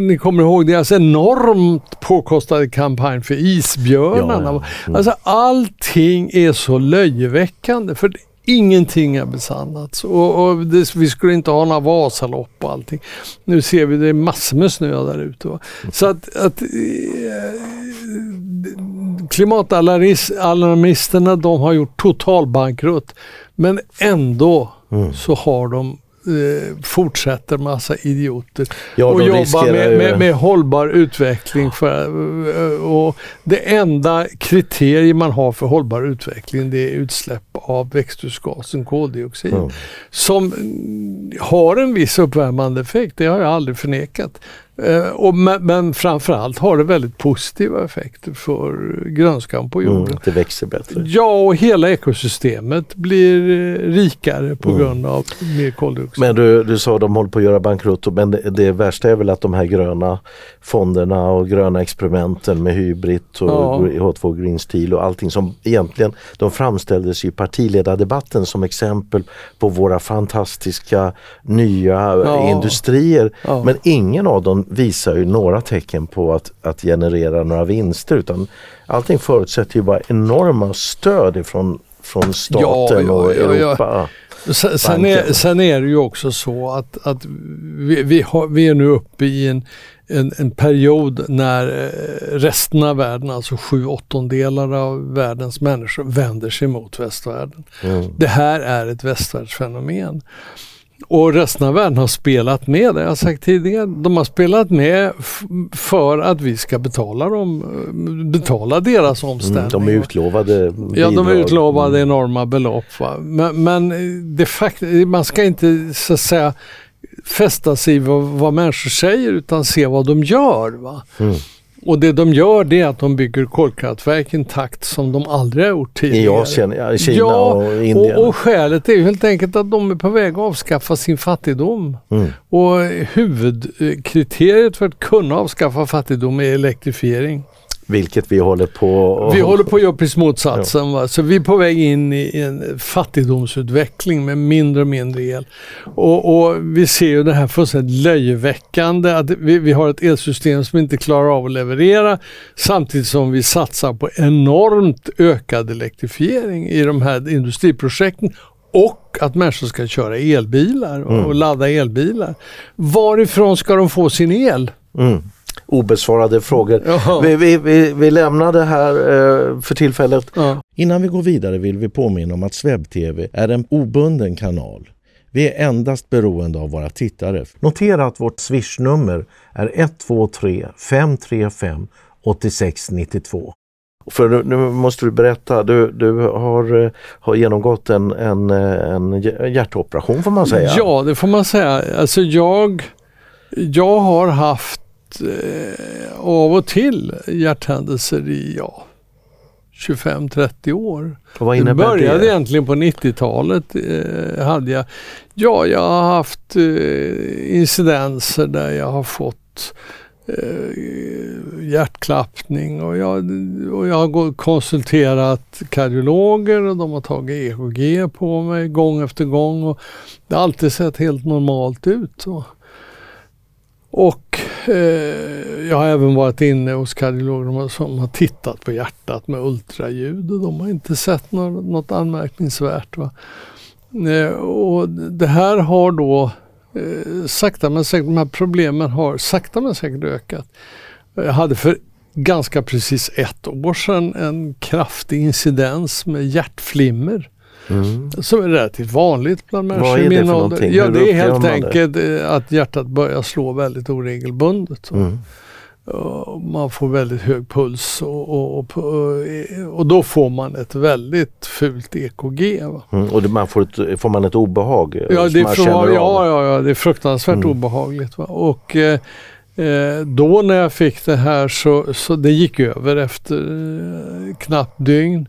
ni kommer ihåg deras enormt påkostade kampanj för isbjörnarna. Ja, ja. Mm. Alltså allting är så löjeväckande. För Ingenting har besannats och, och det, vi skulle inte ha några Vasalopp och allting. Nu ser vi det är massor med snö där ute. Va? Så att, att eh, klimatalarmisterna de har gjort total bankrutt. Men ändå mm. så har de eh, fortsätter massa idioter ja, och jobbar med, med, med, hållbar utveckling. För, eh, och det enda kriteriet man har för hållbar utveckling det är utsläpp av växthusgasen koldioxid. Mm. Som har en viss uppvärmande effekt, det har jag aldrig förnekat. Eh, och, men, men framförallt har det väldigt positiva effekter för grönskan på jorden. Mm, det växer bättre. Ja, och hela ekosystemet blir eh, rikare på mm. grund av mer koldioxid. Men du, du sa att de håller på att göra bankrutt, men det, det värsta är väl att de här gröna fonderna och gröna experimenten med Hybrid och ja. H2 Green Steel och allting som egentligen de framställdes i partiledardebatten som exempel på våra fantastiska nya ja. industrier. Ja. Men ingen av dem visar ju några tecken på att, att generera några vinster utan allting förutsätter ju bara enorma stöd ifrån från staten ja, och Europa. Sen, sen, är, sen är det ju också så att, att vi, vi, har, vi är nu uppe i en, en, en, period när eh, resten av världen, alltså sju åttondelar av världens människor vänder sig mot västvärlden. Mm. Det här är ett västvärldsfenomen. Och resten av världen har spelat med, det jag har sagt tidigare. De har spelat med för att vi ska betala dem, betala deras omställning. Mm, de är utlovade bidrag. Ja, de är utlovade mm. enorma belopp. Men, men det fakt man ska inte så att säga fästa sig i vad, vad människor säger utan se vad de gör. Va? Mm. Och det de gör det är att de bygger kolkraftverk i en takt som de aldrig har gjort tidigare. I Asien, Kina ja, och Indien. Och, och skälet är helt enkelt att de är på väg att avskaffa sin fattigdom. Mm. Och huvudkriteriet för att kunna avskaffa fattigdom är elektrifiering. Vilket vi håller på Vi håller på att göra precis motsatsen. Ja. Så vi är på väg in i en fattigdomsutveckling med mindre och mindre el. Och, och vi ser ju det här fullständigt löjeväckande att vi, vi, har ett elsystem som inte klarar av att leverera samtidigt som vi satsar på enormt ökad elektrifiering i de här industriprojekten och att människor ska köra elbilar och, mm. och ladda elbilar. Varifrån ska de få sin el? Mm obesvarade frågor. Vi, vi, vi, vi lämnar det här eh, för tillfället. Ja. Innan vi går vidare vill vi påminna om att SvebTV är en obunden kanal. Vi är endast beroende av våra tittare. Notera att vårt swishnummer är 123 535 8692. För nu, nu, måste du berätta, du, du har, eh, har genomgått en, en, en hjärtoperation får man säga. Ja, det får man säga. Alltså jag, jag har haft eh, av och till hjärthändelser i ja, 25-30 år. Och vad det? började det? egentligen på 90-talet. Eh, hade jag, ja, jag har haft eh, incidenser där jag har fått eh, hjärtklappning och jag, och jag har konsulterat kardiologer och de har tagit EKG på mig gång efter gång. Och det har alltid sett helt normalt ut. Och, och Eh, jag har även varit inne hos kardiologer som har tittat på hjärtat med ultraljud och de har inte sett något, något anmärkningsvärt. Va? Eh, och det här har då eh, sakta men säkert, de här problemen har sakta men säkert ökat. Jag hade för ganska precis ett år sedan en kraftig incidens med hjärtflimmer. Mm. Som är relativt vanligt bland människor Vad är det för någonting? Ja, det är helt enkelt det? Eh, att hjärtat börjar slå väldigt oregelbundet. Mm. Man får väldigt hög puls och, och, och, och, då får man ett väldigt fult EKG. Mm, och man får, ett, får man ett obehag? Eh, ja, det, får, ja, ja, ja, det är fruktansvärt mm. obehagligt. Va? Och eh, eh, då när jag fick det här så, så det gick över efter eh, knappt dygn.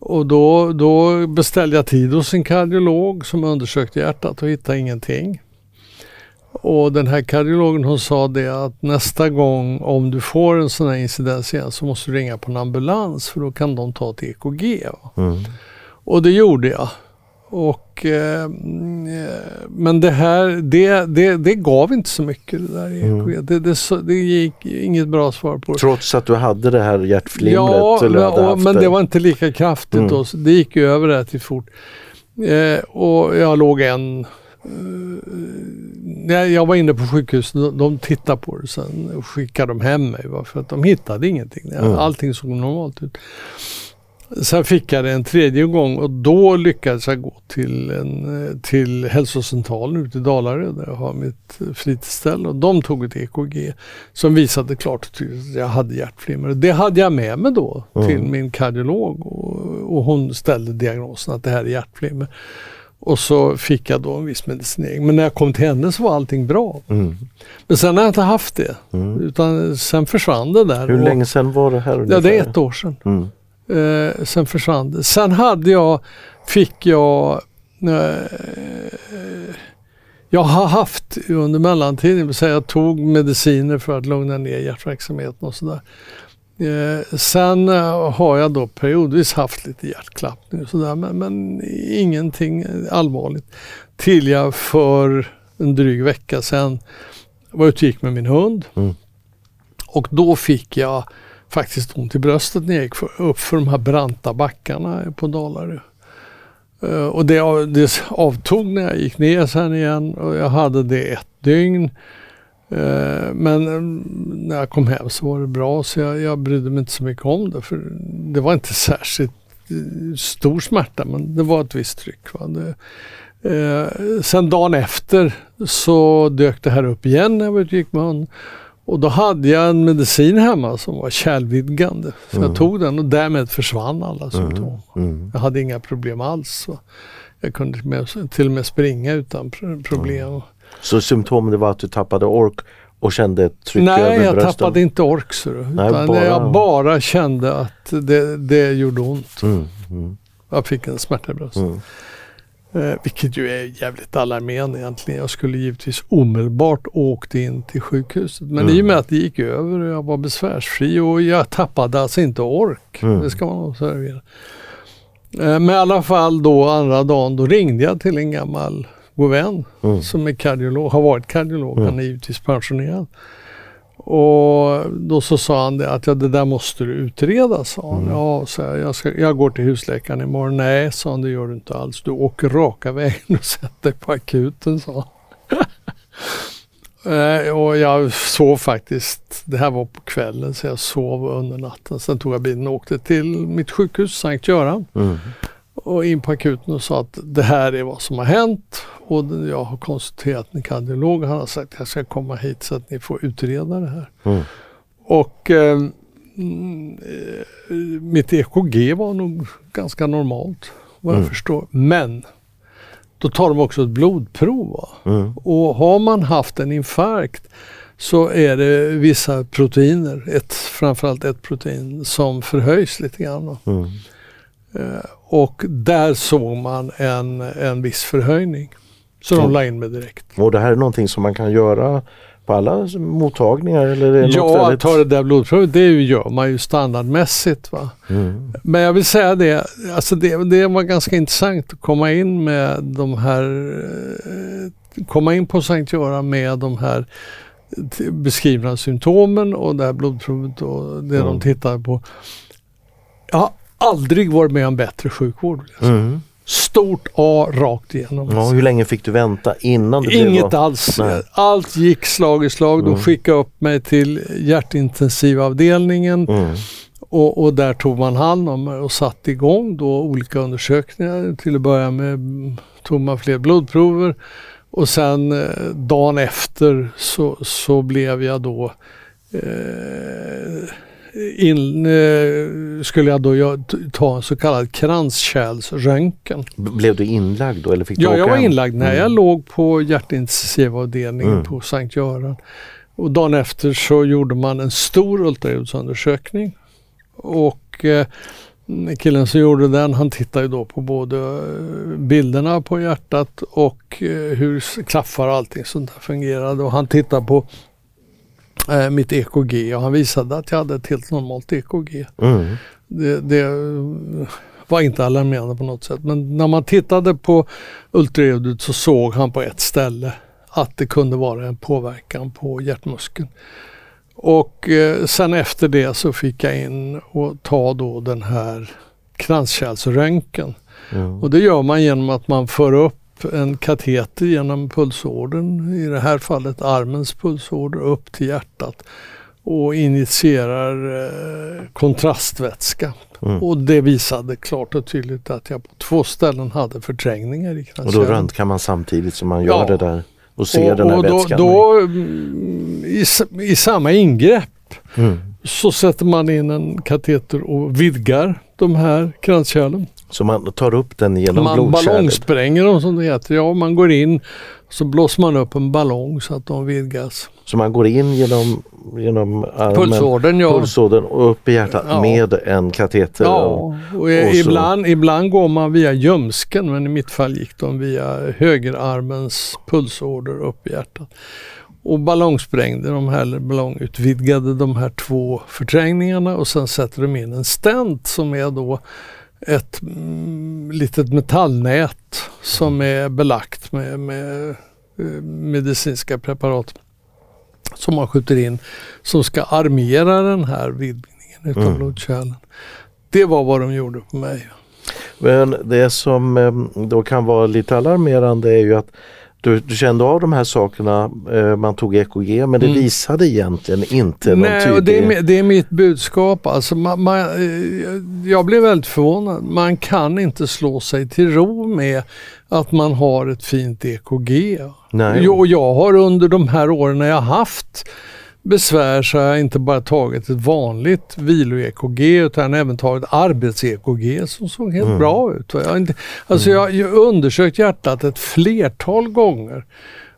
Och då, då beställde jag tid hos en kardiolog som undersökte hjärtat och hittade ingenting. Och den här kardiologen hon sa det att nästa gång om du får en sån här incidens igen så måste du ringa på en ambulans för då kan de ta ett EKG. Mm. Och det gjorde jag. Och, eh, men det här, det, det, det gav inte så mycket det där. Mm. Det, det, det, gick inget bra svar på det. Trots att du hade det här hjärtflimret? Ja, men, men det var inte lika kraftigt mm. då. Så det gick över relativt fort. Eh, och jag låg en när jag var inne på sjukhus, de, de tittade på det sen skickade de hem mig för att de hittade ingenting. Mm. Allting såg normalt ut. Sen fick jag det en tredje gång och då lyckades jag gå till, en, till hälsocentralen ute i Dalarö där jag har mitt fritidsställe och de tog ett EKG som visade klart och tydligt att jag hade hjärtflimmer. Det hade jag med mig då mm. till min kardiolog och, och hon ställde diagnosen att det här är hjärtflimmer. Och så fick jag då en viss medicinering. Men när jag kom till henne så var allting bra. Mm. Men sen har jag inte haft det. Mm. Utan sen försvann det där. Hur länge sedan var det här ungefär? Ja, det är ett år sedan. Mm. Eh, sen försvann det. Sen hade jag, fick jag eh, jag har haft under mellantiden, jag tog mediciner för att lugna ner hjärtverksamheten och sådär. Eh, sen eh, har jag då periodvis haft lite hjärtklappning och sådär men, men ingenting allvarligt. Till jag för en dryg vecka sedan var ute och gick med min hund. Mm. Och då fick jag faktiskt ont i bröstet när jag gick för, upp för de här branta backarna på Dalarö. Eh, och det, det avtog när jag gick ner sen igen och jag hade det ett dygn. Eh, men mm, när jag kom hem så var det bra så jag, jag brydde mig inte så mycket om det. För det var inte särskilt eh, stor smärta men det var ett visst tryck. Va? Det, eh, sen dagen efter så dök det här upp igen när jag var ute gick med honom. Och då hade jag en medicin hemma som var kärlvidgande. Så mm. jag tog den och därmed försvann alla mm. symptom. Mm. Jag hade inga problem alls. Jag kunde till och med springa utan problem. Så symptomen var att du tappade ork och kände ett tryck Nej, över brösten? Nej, jag tappade inte ork. Så, utan bara... Jag bara kände att det, det gjorde ont. Mm, mm. Jag fick en smärta i bröstet. Mm. Eh, vilket ju är jävligt alarmerande egentligen. Jag skulle givetvis omedelbart åkt in till sjukhuset. Men mm. i och med att det gick över och jag var besvärsfri och jag tappade alltså inte ork. Mm. Det ska man observera. Eh, men i alla fall då andra dagen då ringde jag till en gammal god vän mm. som är kardiolog, har varit kardiolog. Mm. Han är givetvis pensionerad. Och då så sa han det att ja, det där måste du utreda, sa han. Mm. Ja, så jag, jag, ska, jag går till husläkaren imorgon. Nej, sa han, det gör du inte alls. Du åker raka vägen och sätter dig på akuten, sa han. Eh, och jag sov faktiskt, det här var på kvällen, så jag sov under natten. Sen tog jag bilen och åkte till mitt sjukhus, Sankt Göran. Mm och in på akuten och sa att det här är vad som har hänt och jag har konsulterat en kardiolog. Han har sagt att jag ska komma hit så att ni får utreda det här. Mm. Och eh, mitt EKG var nog ganska normalt vad jag mm. förstår. Men då tar de också ett blodprov. Mm. Och har man haft en infarkt så är det vissa proteiner, ett, framförallt ett protein, som förhöjs lite grann. Mm. Eh, och där såg man en, en viss förhöjning. Så de la in mig direkt. Och det här är någonting som man kan göra på alla mottagningar? Eller är det ja, väldigt... att ta det där blodprovet det gör man ju standardmässigt. Va? Mm. Men jag vill säga det, alltså det, det var ganska intressant att komma in med de här, eh, komma in på Sankt Göran med de här beskrivna symptomen och det här blodprovet och det mm. de tittade på. Jag har aldrig varit med om bättre sjukvård. Mm. Stort A rakt igenom. Ja, hur länge fick du vänta innan det Inget blev alls. Nej. Allt gick slag i slag. Mm. De skickade upp mig till hjärtintensivavdelningen. Mm. Och, och, där tog man hand om mig och satte igång då olika undersökningar. Till att börja med tog man fler blodprover och sen eh, dagen efter så, så blev jag då eh, in, eh, skulle jag då ta en så kallad kranskärlsröntgen. Blev du inlagd då? Eller fick du ja, jag var inlagd när mm. jag låg på hjärtintensivavdelningen mm. på Sankt Göran. Och dagen efter så gjorde man en stor ultraljudsundersökning. Och eh, killen som gjorde den, han tittade då på både eh, bilderna på hjärtat och eh, hur klaffar och allting sånt där fungerade. Och han tittade på eh, mitt EKG och han visade att jag hade ett helt normalt EKG. Mm. Det, det, var inte alarmerande på något sätt. Men när man tittade på ultraljudet så såg han på ett ställe att det kunde vara en påverkan på hjärtmuskeln. Och eh, sen efter det så fick jag in och ta då den här kranskärlsröntgen. Mm. Och det gör man genom att man för upp en kateter genom pulsådern, i det här fallet armens pulsåder, upp till hjärtat och initierar eh, kontrastvätska. Mm. Och det visade klart och tydligt att jag på två ställen hade förträngningar i kranskärlen. Och då röntgar man samtidigt som man gör ja. det där och ser och, den här och då, vätskan? Då, mm, i, i samma ingrepp mm. så sätter man in en kateter och vidgar de här kranskärlen. Så man tar upp den genom man blodkärlet? Man ballongspränger dem som det heter. Ja, man går in så blåser man upp en ballong så att de vidgas. Så man går in genom, genom armen, pulsådern, ja. pulsådern och upp i hjärtat ja. med en kateter? Ja, och, och ibland, ibland går man via ljumsken men i mitt fall gick de via högerarmens pulsåder upp i hjärtat. Och ballongsprängde de här, ballongutvidgade de här två förträngningarna och sen sätter de in en stent som är då ett mm, litet metallnät som är belagt med, med eh, medicinska preparat som man skjuter in som ska armera den här vidgningen utav mm. blodkärlen. Det var vad de gjorde på mig. Men det som eh, då kan vara lite alarmerande är ju att du, du, kände av de här sakerna, eh, man tog EKG men det mm. visade egentligen inte Nej, någon tydlig... det, är, det är mitt budskap. Alltså, man, man, eh, jag blev väldigt förvånad. Man kan inte slå sig till ro med att man har ett fint EKG. Nej. Jag, jag har under de här åren när jag haft besvär så har jag inte bara tagit ett vanligt vilo-EKG utan även tagit arbets-EKG som såg helt mm. bra ut. Jag har, inte, alltså mm. jag har undersökt hjärtat ett flertal gånger.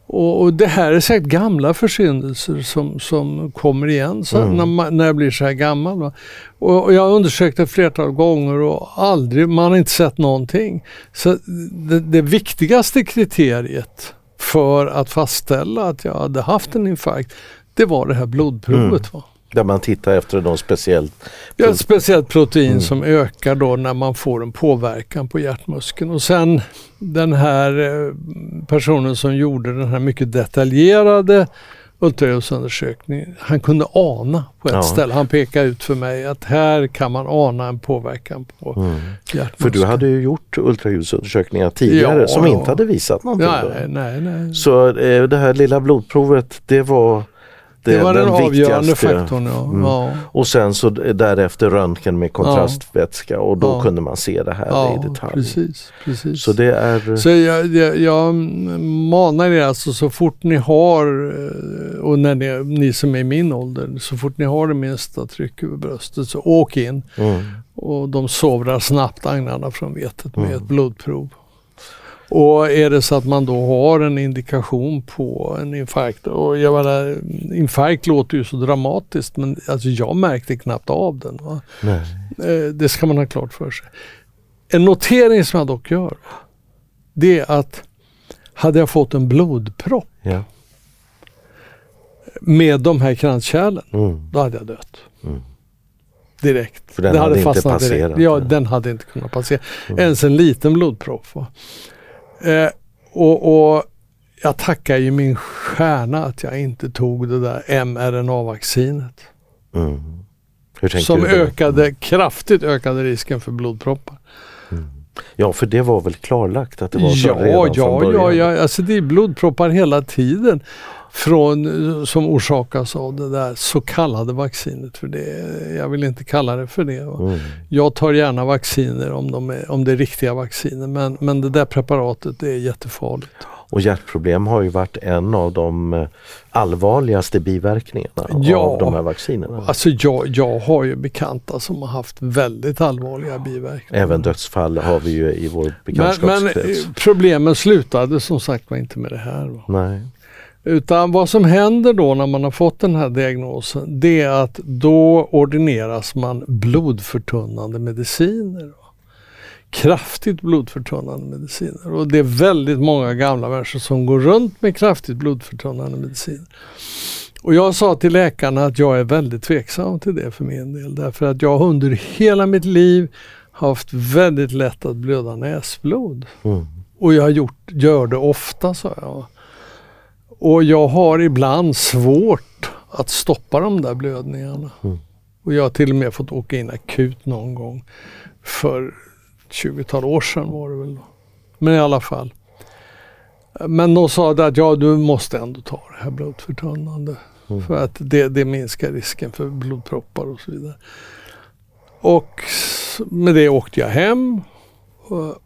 Och, och, det här är säkert gamla försyndelser som, som kommer igen så mm. när, man, när jag blir så här gammal. Och, och, jag har undersökt ett flertal gånger och aldrig, man har inte sett någonting. Så det, det viktigaste kriteriet för att fastställa att jag hade haft en infarkt det var det här blodprovet. Mm. Va? Där man tittar efter något speciellt? Ja, ett speciellt protein mm. som ökar då när man får en påverkan på hjärtmuskeln. Och sen den här eh, personen som gjorde den här mycket detaljerade ultraljudsundersökningen, han kunde ana på ett ja. ställe. Han pekade ut för mig att här kan man ana en påverkan på mm. hjärtmuskeln. För du hade ju gjort ultraljudsundersökningar tidigare ja, som ja. inte hade visat någonting. Nej, nej, nej. Så eh, det här lilla blodprovet det var det, det var den, den avgörande faktorn. Ja. Mm. ja. Och sen så därefter röntgen med kontrastvätska och då ja. kunde man se det här ja, i detalj. Precis, precis. Så det är... Så jag, jag, jag manar er alltså så fort ni har, eh, och när ni, ni som är i min ålder, så fort ni har det minsta tryck över bröstet så åk in. Mm. Och de sovrar snabbt agnarna från vetet med mm. ett blodprov. Och är det så att man då har en indikation på en infarkt och jag menar, infarkt låter ju så dramatiskt men alltså jag märkte knappt av den. Eh, det ska man ha klart för sig. En notering som jag dock gör det är att hade jag fått en blodpropp ja. med de här kranskärlen, mm. då hade jag dött. Mm. Direkt. För den det hade, hade inte passerat? Direkt. Ja, den hade inte kunnat passera. Mm. Ens en liten blodpropp. Eh, och, och, jag tackar ju min stjärna att jag inte tog det där mRNA-vaccinet. Mm. Som ökade, mm. kraftigt ökade risken för blodproppar. Mm. Ja, för det var väl klarlagt att det var så ja, redan ja, från början? Ja, ja, alltså det är blodproppar hela tiden från, som orsakas av det där så kallade vaccinet. För det, jag vill inte kalla det för det. Mm. Jag tar gärna vacciner om, de är, om det är riktiga vacciner men, men det där preparatet är jättefarligt. Och hjärtproblem har ju varit en av de eh, allvarligaste biverkningarna ja, av de här vaccinerna. Alltså jag, jag har ju bekanta som har haft väldigt allvarliga biverkningar. Även dödsfall har vi ju i vår bekantskapskrets. Men, men problemen slutade som sagt var inte med det här. Va? Nej. Utan vad som händer då när man har fått den här diagnosen, det är att då ordineras man blodförtunnande mediciner. Kraftigt blodförtunnande mediciner. Och det är väldigt många gamla människor som går runt med kraftigt blodförtunnande mediciner. Och jag sa till läkarna att jag är väldigt tveksam till det för min del. Därför att jag under hela mitt liv haft väldigt lätt att blöda näsblod. Mm. Och jag gjort, gör det ofta, sa jag. Och jag har ibland svårt att stoppa de där blödningarna. Mm. Och jag har till och med fått åka in akut någon gång. För 20-tal år sedan var det väl. Men i alla fall. Men de sa att ja, du måste ändå ta det här blodförtunnande. Mm. För att det, det minskar risken för blodproppar och så vidare. Och med det åkte jag hem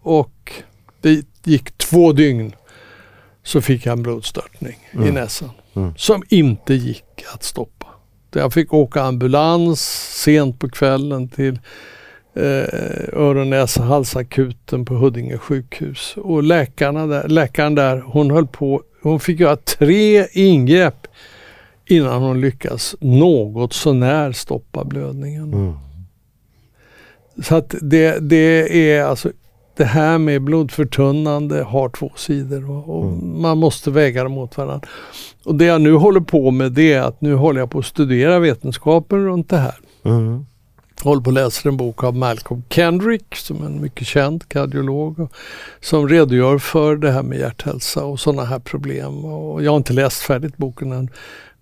och det gick två dygn så fick jag en blodstörtning mm. i näsan mm. som inte gick att stoppa. Jag fick åka ambulans sent på kvällen till eh, öron, näsa, halsakuten på Huddinge sjukhus. Och läkarna där, läkaren där, hon höll på, hon fick göra tre ingrepp innan hon lyckas något sånär stoppa blödningen. Mm. Så att det, det är alltså det här med blodförtunnande har två sidor och, och mm. man måste väga dem mot varandra. Och det jag nu håller på med det är att nu håller jag på att studera vetenskapen runt det här. Mm. Jag håller på att läsa en bok av Malcolm Kendrick som är en mycket känd kardiolog som redogör för det här med hjärthälsa och sådana här problem. Och jag har inte läst färdigt boken än.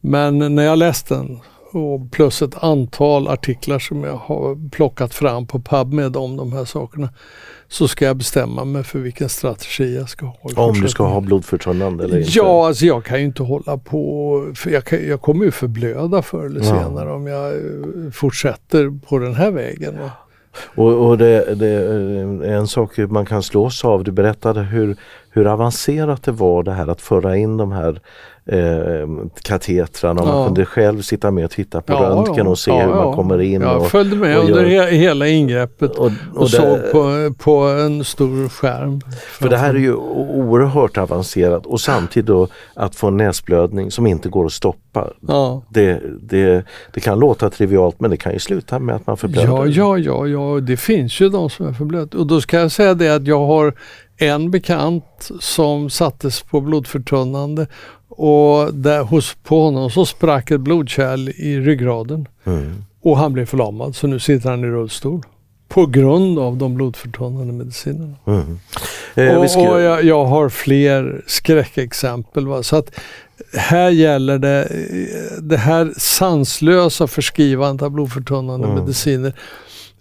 Men när jag läst den och plus ett antal artiklar som jag har plockat fram på PubMed om de här sakerna så ska jag bestämma mig för vilken strategi jag ska ha. Om du ska ha blodförtunnande eller inte? Ja, alltså jag kan ju inte hålla på, för jag, kan, jag kommer ju förblöda förr eller senare ja. om jag eh, fortsätter på den här vägen. Och, och det, det, är en sak man kan slås av. Du berättade hur, hur avancerat det var det här att föra in de här eh, katetrarna och ja. man kunde själv sitta med och titta på ja, röntgen och se ja, hur man kommer in. Jag och, följde med och under gör... hela ingreppet och, och, och det... såg på, på en stor skärm. För det här är ju oerhört avancerat och samtidigt då att få en näsblödning som inte går att stoppa. Det, det, det kan låta trivialt men det kan ju sluta med att man förblöder. Ja, ja, ja, ja, det finns ju de som är förblödda och då ska jag säga det att jag har en bekant som sattes på blodförtunnande och där, hos, på honom så sprack ett blodkärl i ryggraden. Mm. Och han blev förlamad så nu sitter han i rullstol. På grund av de blodförtunnande medicinerna. Mm. Eh, och, och jag, jag, har fler skräckexempel. Va? Så att här gäller det, det här sanslösa förskrivandet av blodförtunnande mm. mediciner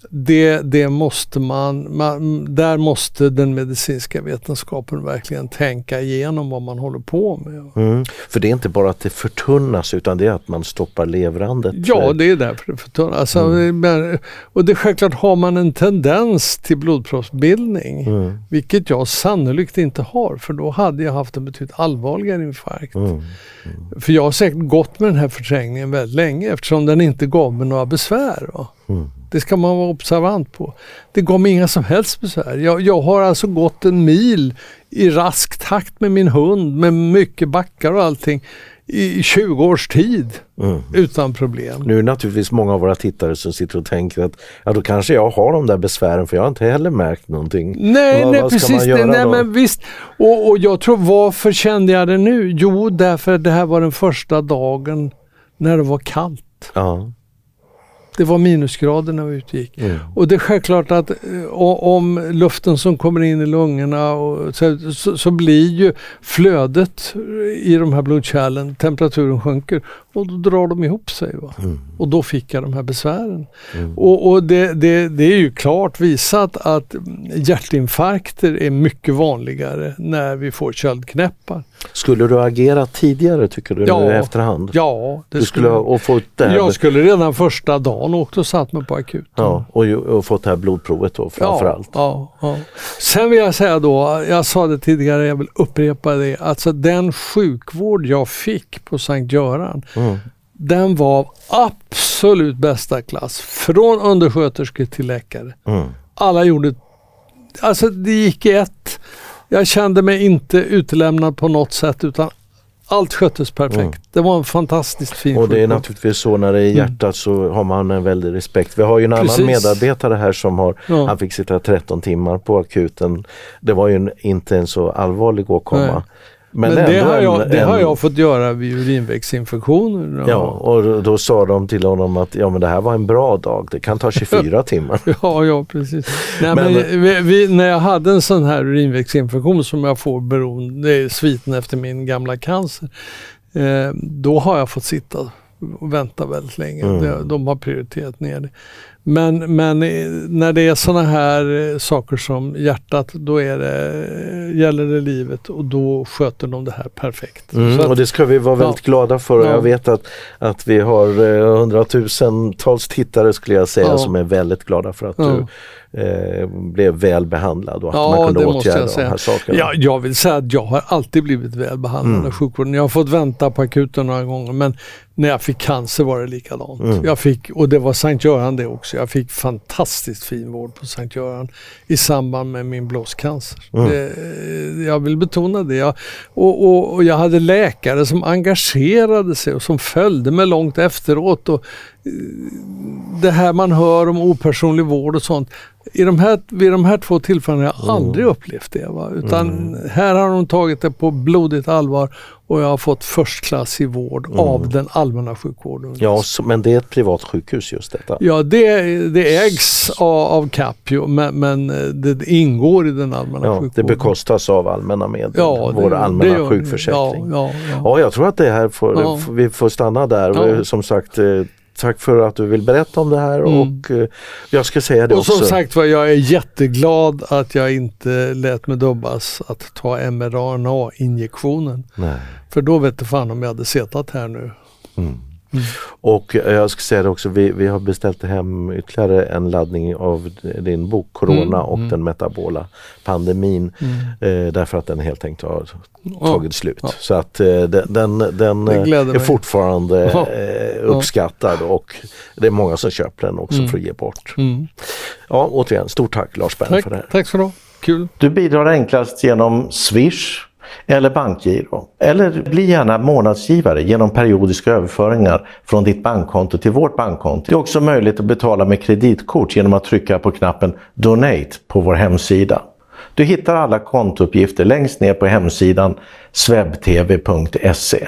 det, det måste man, man, där måste den medicinska vetenskapen verkligen tänka igenom vad man håller på med. Mm. För det är inte bara att det förtunnas utan det är att man stoppar levrandet? Ja, det är därför det förtunnas. Alltså, mm. Och det är självklart, har man en tendens till blodproppsbildning, mm. vilket jag sannolikt inte har, för då hade jag haft en betydligt allvarligare infarkt. Mm. Mm. För jag har säkert gått med den här förträngningen väldigt länge eftersom den inte gav mig några besvär. Det ska man vara observant på. Det gav mig inga som helst besvär. Jag, jag har alltså gått en mil i rask takt med min hund med mycket backar och allting i 20 års tid mm. utan problem. Nu är det naturligtvis många av våra tittare som sitter och tänker att ja då kanske jag har de där besvären för jag har inte heller märkt någonting. Nej, vad, nej vad precis. Det, nej, men visst. Och, och jag tror varför kände jag det nu? Jo, därför att det här var den första dagen när det var kallt. Ja. Det var minusgrader när vi utgick. Mm. Och det är självklart att eh, om luften som kommer in i lungorna och så, så, så, blir ju flödet i de här blodkärlen, temperaturen sjunker och då drar de ihop sig. Mm. Och då fick jag de här besvären. Mm. Och, och det, det, det, är ju klart visat att hjärtinfarkter är mycket vanligare när vi får köldknäppar. Skulle du agera tidigare tycker du ja, i efterhand? Ja, det du skulle, skulle och fått det. Jag skulle redan första dagen åkt och satt mig på akuten. Ja, och, och fått det här blodprovet då framförallt. Ja, ja, ja. Sen vill jag säga då, jag sa det tidigare, jag vill upprepa det, alltså den sjukvård jag fick på Sankt Göran mm. Den var absolut bästa klass. Från undersköterskor till läkare. Mm. Alla gjorde, alltså det gick i ett. Jag kände mig inte utelämnad på något sätt utan Allt sköttes perfekt. Mm. Det var en fantastiskt fin Och det är naturligtvis så när det är mm. hjärtat mm. så har man en väldig respekt. Vi har ju en Precis. annan medarbetare här som har, ja. han fick sitta 13 timmar på akuten. Det var ju en, inte en så allvarlig åkomma. Men, Men det, har jag, det en, har jag fått göra vid urinvägsinfektioner. Ja, och då sa de till honom att ja, men det här var en bra dag, det kan ta 24 timmar. ja, ja precis. Nej, men, men vi, vi, när jag hade en sån här urinvägsinfektion som jag får beroende, sviten efter min gamla cancer, eh, då har jag fått sitta och vänta väldigt länge. Mm. De har prioriterat ner det. Men, men när det är sådana här eh, saker som hjärtat, då är det, gäller det livet och då sköter de det här perfekt. Mm, att, och det ska vi vara väldigt ja. glada för och ja. jag vet att, att vi har eh, hundratusentals tittare skulle jag säga ja. som är väldigt glada för att du eh, blev väl behandlad och att ja, man kunde åtgärda de här sakerna. Ja, jag vill säga att jag har alltid blivit väl behandlad mm. av sjukvården. Jag har fått vänta på akuten några gånger men när jag fick cancer var det likadant. Mm. Jag fick, och det var Sankt Göran det också. Jag fick fantastiskt fin vård på Sankt Göran i samband med min blåscancer. Mm. Det, jag vill betona det. Jag, och, och, och, jag hade läkare som engagerade sig och som följde mig långt efteråt. Och, det här man hör om opersonlig vård och sånt i de här, vid de här två tillfällena har jag mm. aldrig upplevt det. Va? Utan mm. här har de tagit det på blodigt allvar och jag har fått förstklassig vård mm. av den allmänna sjukvården. Ja, men det är ett privat sjukhus just detta? Ja, det, det ägs av, av Capio men, men det ingår i den allmänna ja, sjukvården. Det bekostas av allmänna medel, ja, det, vår allmänna det sjukförsäkring. Ja, ja, ja. ja, jag tror att det här får, vi får stanna där. Som sagt eh, Tack för att du vill berätta om det här mm. och eh, jag ska säga det och också. Och som sagt var, jag är jätteglad att jag inte lät mig dubbas att ta mRNA-injektionen. För då vet du fan om jag hade suttit här nu. Mm. Mm. Och jag ska säga det också, vi, vi har beställt hem ytterligare en laddning av din bok Corona mm. och mm. den metabola pandemin mm. eh, därför att den helt enkelt har tagit slut. Ja. Så att eh, den, den är fortfarande eh, uppskattad och det är många som köper den också mm. för att ge bort. Mm. Ja, återigen, stort tack Lars Bern för det här. Tack så du Kul. Du bidrar enklast genom Swish eller bankgiro. Eller bli gärna månadsgivare genom periodiska överföringar från ditt bankkonto till vårt bankkonto. Det är också möjligt att betala med kreditkort genom att trycka på knappen Donate på vår hemsida. Du hittar alla kontouppgifter längst ner på hemsidan swebtv.se.